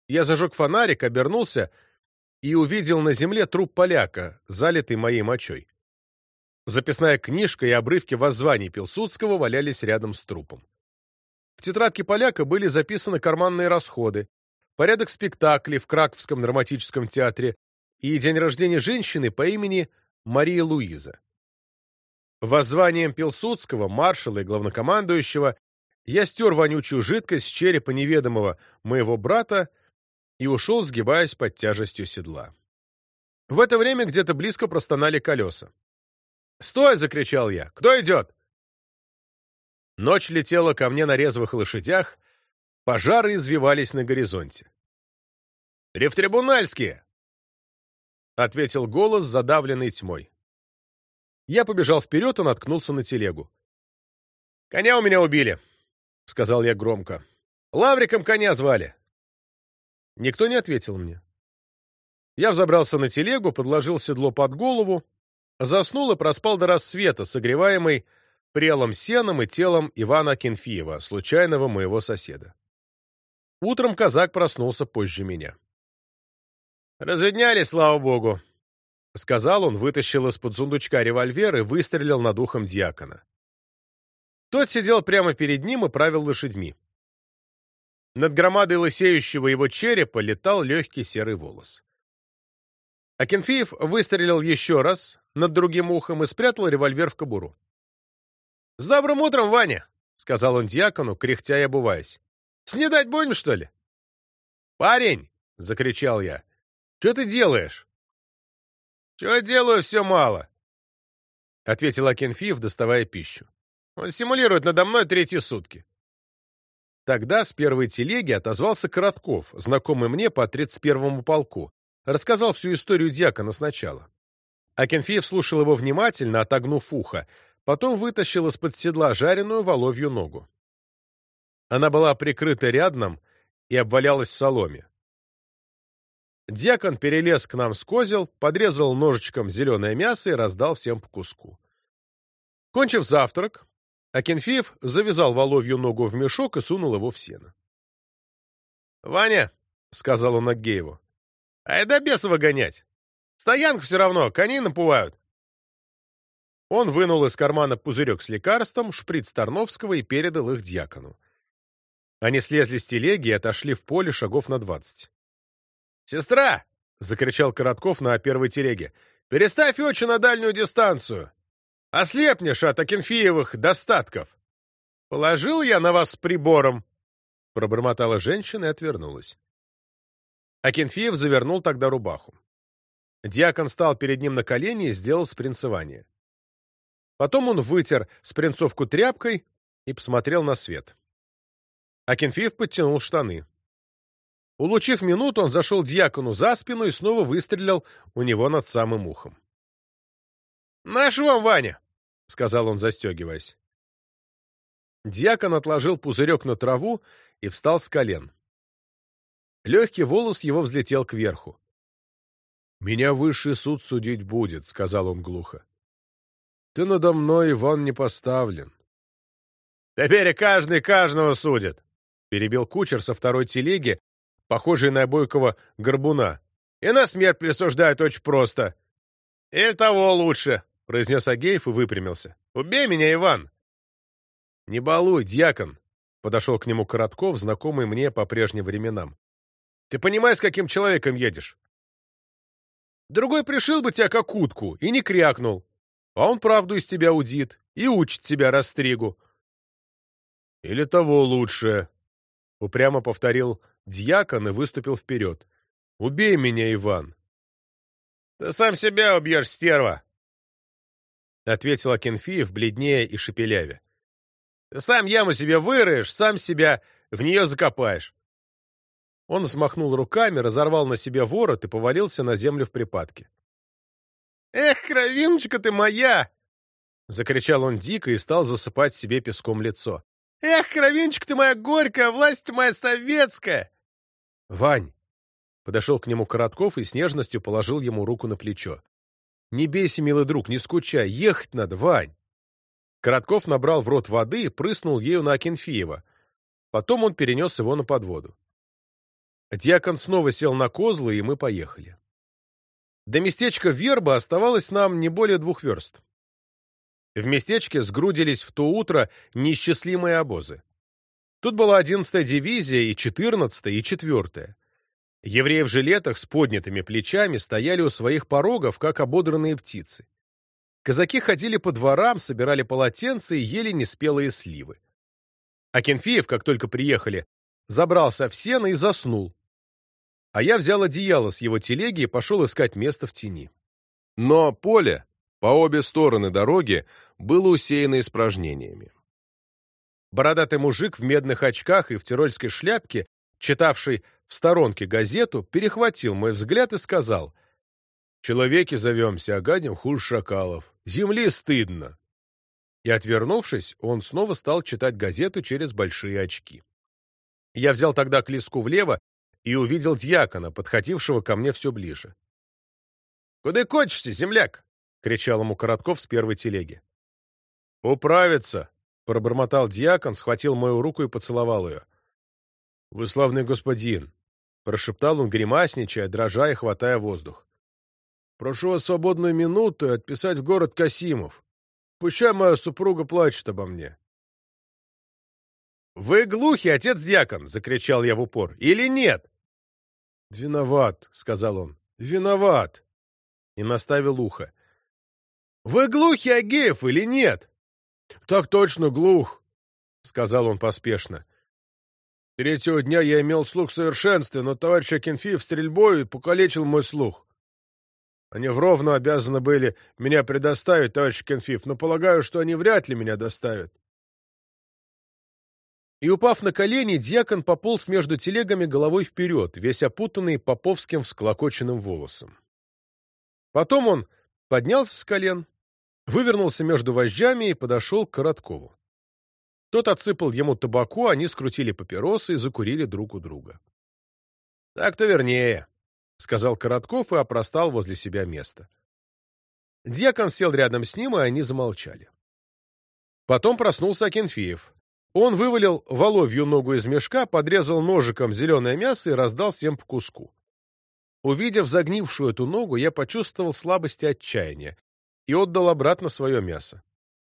Я зажег фонарик, обернулся и увидел на земле труп поляка, залитый моей мочой. Записная книжка и обрывки воззваний Пилсудского валялись рядом с трупом. В тетрадке поляка были записаны карманные расходы, порядок спектаклей в Краковском драматическом театре и день рождения женщины по имени Мария Луиза. Воззванием Пилсудского, маршала и главнокомандующего я стер вонючую жидкость с черепа неведомого моего брата и ушел, сгибаясь под тяжестью седла. В это время где-то близко простонали колеса. «Стой!» — закричал я. «Кто идет?» Ночь летела ко мне на резвых лошадях, Пожары извивались на горизонте. «Рефтрибунальские!» — ответил голос, задавленный тьмой. Я побежал вперед и наткнулся на телегу. «Коня у меня убили!» — сказал я громко. «Лавриком коня звали!» Никто не ответил мне. Я взобрался на телегу, подложил седло под голову, заснул и проспал до рассвета, согреваемый прелом сеном и телом Ивана Кенфиева, случайного моего соседа. Утром казак проснулся позже меня. «Разведняли, слава богу!» — сказал он, вытащил из-под сундучка револьвер и выстрелил над ухом дьякона. Тот сидел прямо перед ним и правил лошадьми. Над громадой лысеющего его черепа летал легкий серый волос. Акинфеев выстрелил еще раз над другим ухом и спрятал револьвер в кобуру. — С добрым утром, Ваня! — сказал он дьякону, кряхтя и обуваясь. Снедать будем, что ли? Парень! — закричал я. — Что ты делаешь? — Чего делаю, все мало, — ответил Акинфиев, доставая пищу. Он симулирует надо мной третьи сутки. Тогда с первой телеги отозвался Коротков, знакомый мне по 31-му полку. Рассказал всю историю дьякона сначала. Акинфеев слушал его внимательно, отогнув ухо, потом вытащил из-под седла жареную воловью ногу. Она была прикрыта рядном и обвалялась в соломе. Дьякон перелез к нам с козел, подрезал ножичком зеленое мясо и раздал всем по куску. Кончив завтрак, Акинфеев завязал воловью ногу в мешок и сунул его в сено. — Ваня, — сказал он Агееву, — айда бесова гонять. Стоянка все равно, коней напувают. Он вынул из кармана пузырек с лекарством, шприц Тарновского и передал их дьякону. Они слезли с телеги и отошли в поле шагов на двадцать. «Сестра!» — закричал Коротков на первой телеге. «Переставь очи на дальнюю дистанцию! Ослепнешь от Акинфеевых достатков!» «Положил я на вас прибором!» — пробормотала женщина и отвернулась. Акинфеев завернул тогда рубаху. Диакон стал перед ним на колени и сделал спринцевание. Потом он вытер спринцовку тряпкой и посмотрел на свет. Акинфеев подтянул штаны. Улучив минуту, он зашел дьякону за спину и снова выстрелил у него над самым ухом. — Наш вам, Ваня! — сказал он, застегиваясь. Дьякон отложил пузырек на траву и встал с колен. Легкий волос его взлетел кверху. — Меня высший суд судить будет, — сказал он глухо. — Ты надо мной, Иван, не поставлен. Теперь каждый каждого судит, — перебил кучер со второй телеги, похожий на бойкого горбуна. И на смерть присуждают очень просто. — И того лучше, — произнес Агеев и выпрямился. — Убей меня, Иван! — Не балуй, дьякон, — подошел к нему Коротков, знакомый мне по прежним временам. — Ты понимаешь, с каким человеком едешь? Другой пришил бы тебя как утку и не крякнул, а он правду из тебя удит и учит тебя растригу. — Или того лучше, — упрямо повторил дьякон и выступил вперед. — Убей меня, Иван. — Ты сам себя убьешь, стерва! — ответил Акинфиев, бледнее и шепеляве. — Ты сам яму себе выроешь, сам себя в нее закопаешь. Он взмахнул руками, разорвал на себе ворот и повалился на землю в припадке. «Эх, кровиночка ты моя!» — закричал он дико и стал засыпать себе песком лицо. «Эх, кровиночка ты моя горькая, власть моя советская!» «Вань!» — подошел к нему Коротков и с нежностью положил ему руку на плечо. «Не бейся, милый друг, не скучай, ехать надо, Вань!» Коротков набрал в рот воды и прыснул ею на Акинфеева. Потом он перенес его на подводу. Дьякон снова сел на козлы, и мы поехали. До местечка Верба оставалось нам не более двух верст. В местечке сгрудились в то утро неисчислимые обозы. Тут была 11-я дивизия и 14-я, и 4-я. Евреи в жилетах с поднятыми плечами стояли у своих порогов, как ободранные птицы. Казаки ходили по дворам, собирали полотенца и ели неспелые сливы. Акинфеев, как только приехали, забрался в сено и заснул, а я взял одеяло с его телеги и пошел искать место в тени. Но поле по обе стороны дороги было усеяно испражнениями. Бородатый мужик в медных очках и в тирольской шляпке, читавший в сторонке газету, перехватил мой взгляд и сказал, «Человеки зовемся, а гадим хуже шакалов. Земли стыдно». И, отвернувшись, он снова стал читать газету через большие очки. Я взял тогда клиску влево и увидел дьякона, подходившего ко мне все ближе. — Куда кочешься, земляк? — кричал ему Коротков с первой телеги. — Управиться! — пробормотал дьякон, схватил мою руку и поцеловал ее. — Вы славный господин! — прошептал он, гримасничая, дрожа и хватая воздух. — Прошу вас свободную минуту и отписать в город Касимов. Пущай моя супруга плачет обо мне. «Вы глухи, отец-дьякон!» — закричал я в упор. «Или нет?» «Виноват», — сказал он. «Виноват!» И наставил ухо. «Вы глухи, Агеев, или нет?» «Так точно глух», — сказал он поспешно. «Третьего дня я имел слух в совершенстве, но товарищ Акинфиев стрельбой покалечил мой слух. Они вровно обязаны были меня предоставить, товарищ Акинфиев, но полагаю, что они вряд ли меня доставят и, упав на колени, дьякон пополз между телегами головой вперед, весь опутанный поповским всклокоченным волосом. Потом он поднялся с колен, вывернулся между вожжами и подошел к Короткову. Тот отсыпал ему табаку, они скрутили папиросы и закурили друг у друга. — Так-то вернее, — сказал Коротков и опростал возле себя место. Дьякон сел рядом с ним, и они замолчали. Потом проснулся Акинфеев. Он вывалил воловью ногу из мешка, подрезал ножиком зеленое мясо и раздал всем по куску. Увидев загнившую эту ногу, я почувствовал слабость и отчаяние и отдал обратно свое мясо.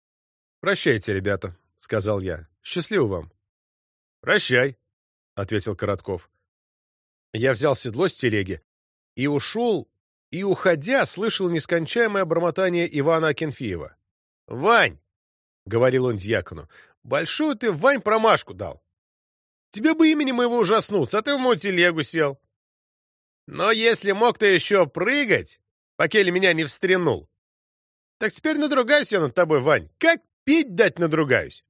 — Прощайте, ребята, — сказал я. — Счастливо вам. — Прощай, — ответил Коротков. Я взял седло с телеги и ушел, и, уходя, слышал нескончаемое бормотание Ивана Акинфеева. — Вань! — говорил он дьякону. Большую ты, Вань, промашку дал. Тебе бы имени моего ужаснуться, а ты в мою телегу сел. Но если мог ты еще прыгать, пока ли меня не встрянул, так теперь надругаюсь я над тобой, Вань. Как пить дать надругаюсь?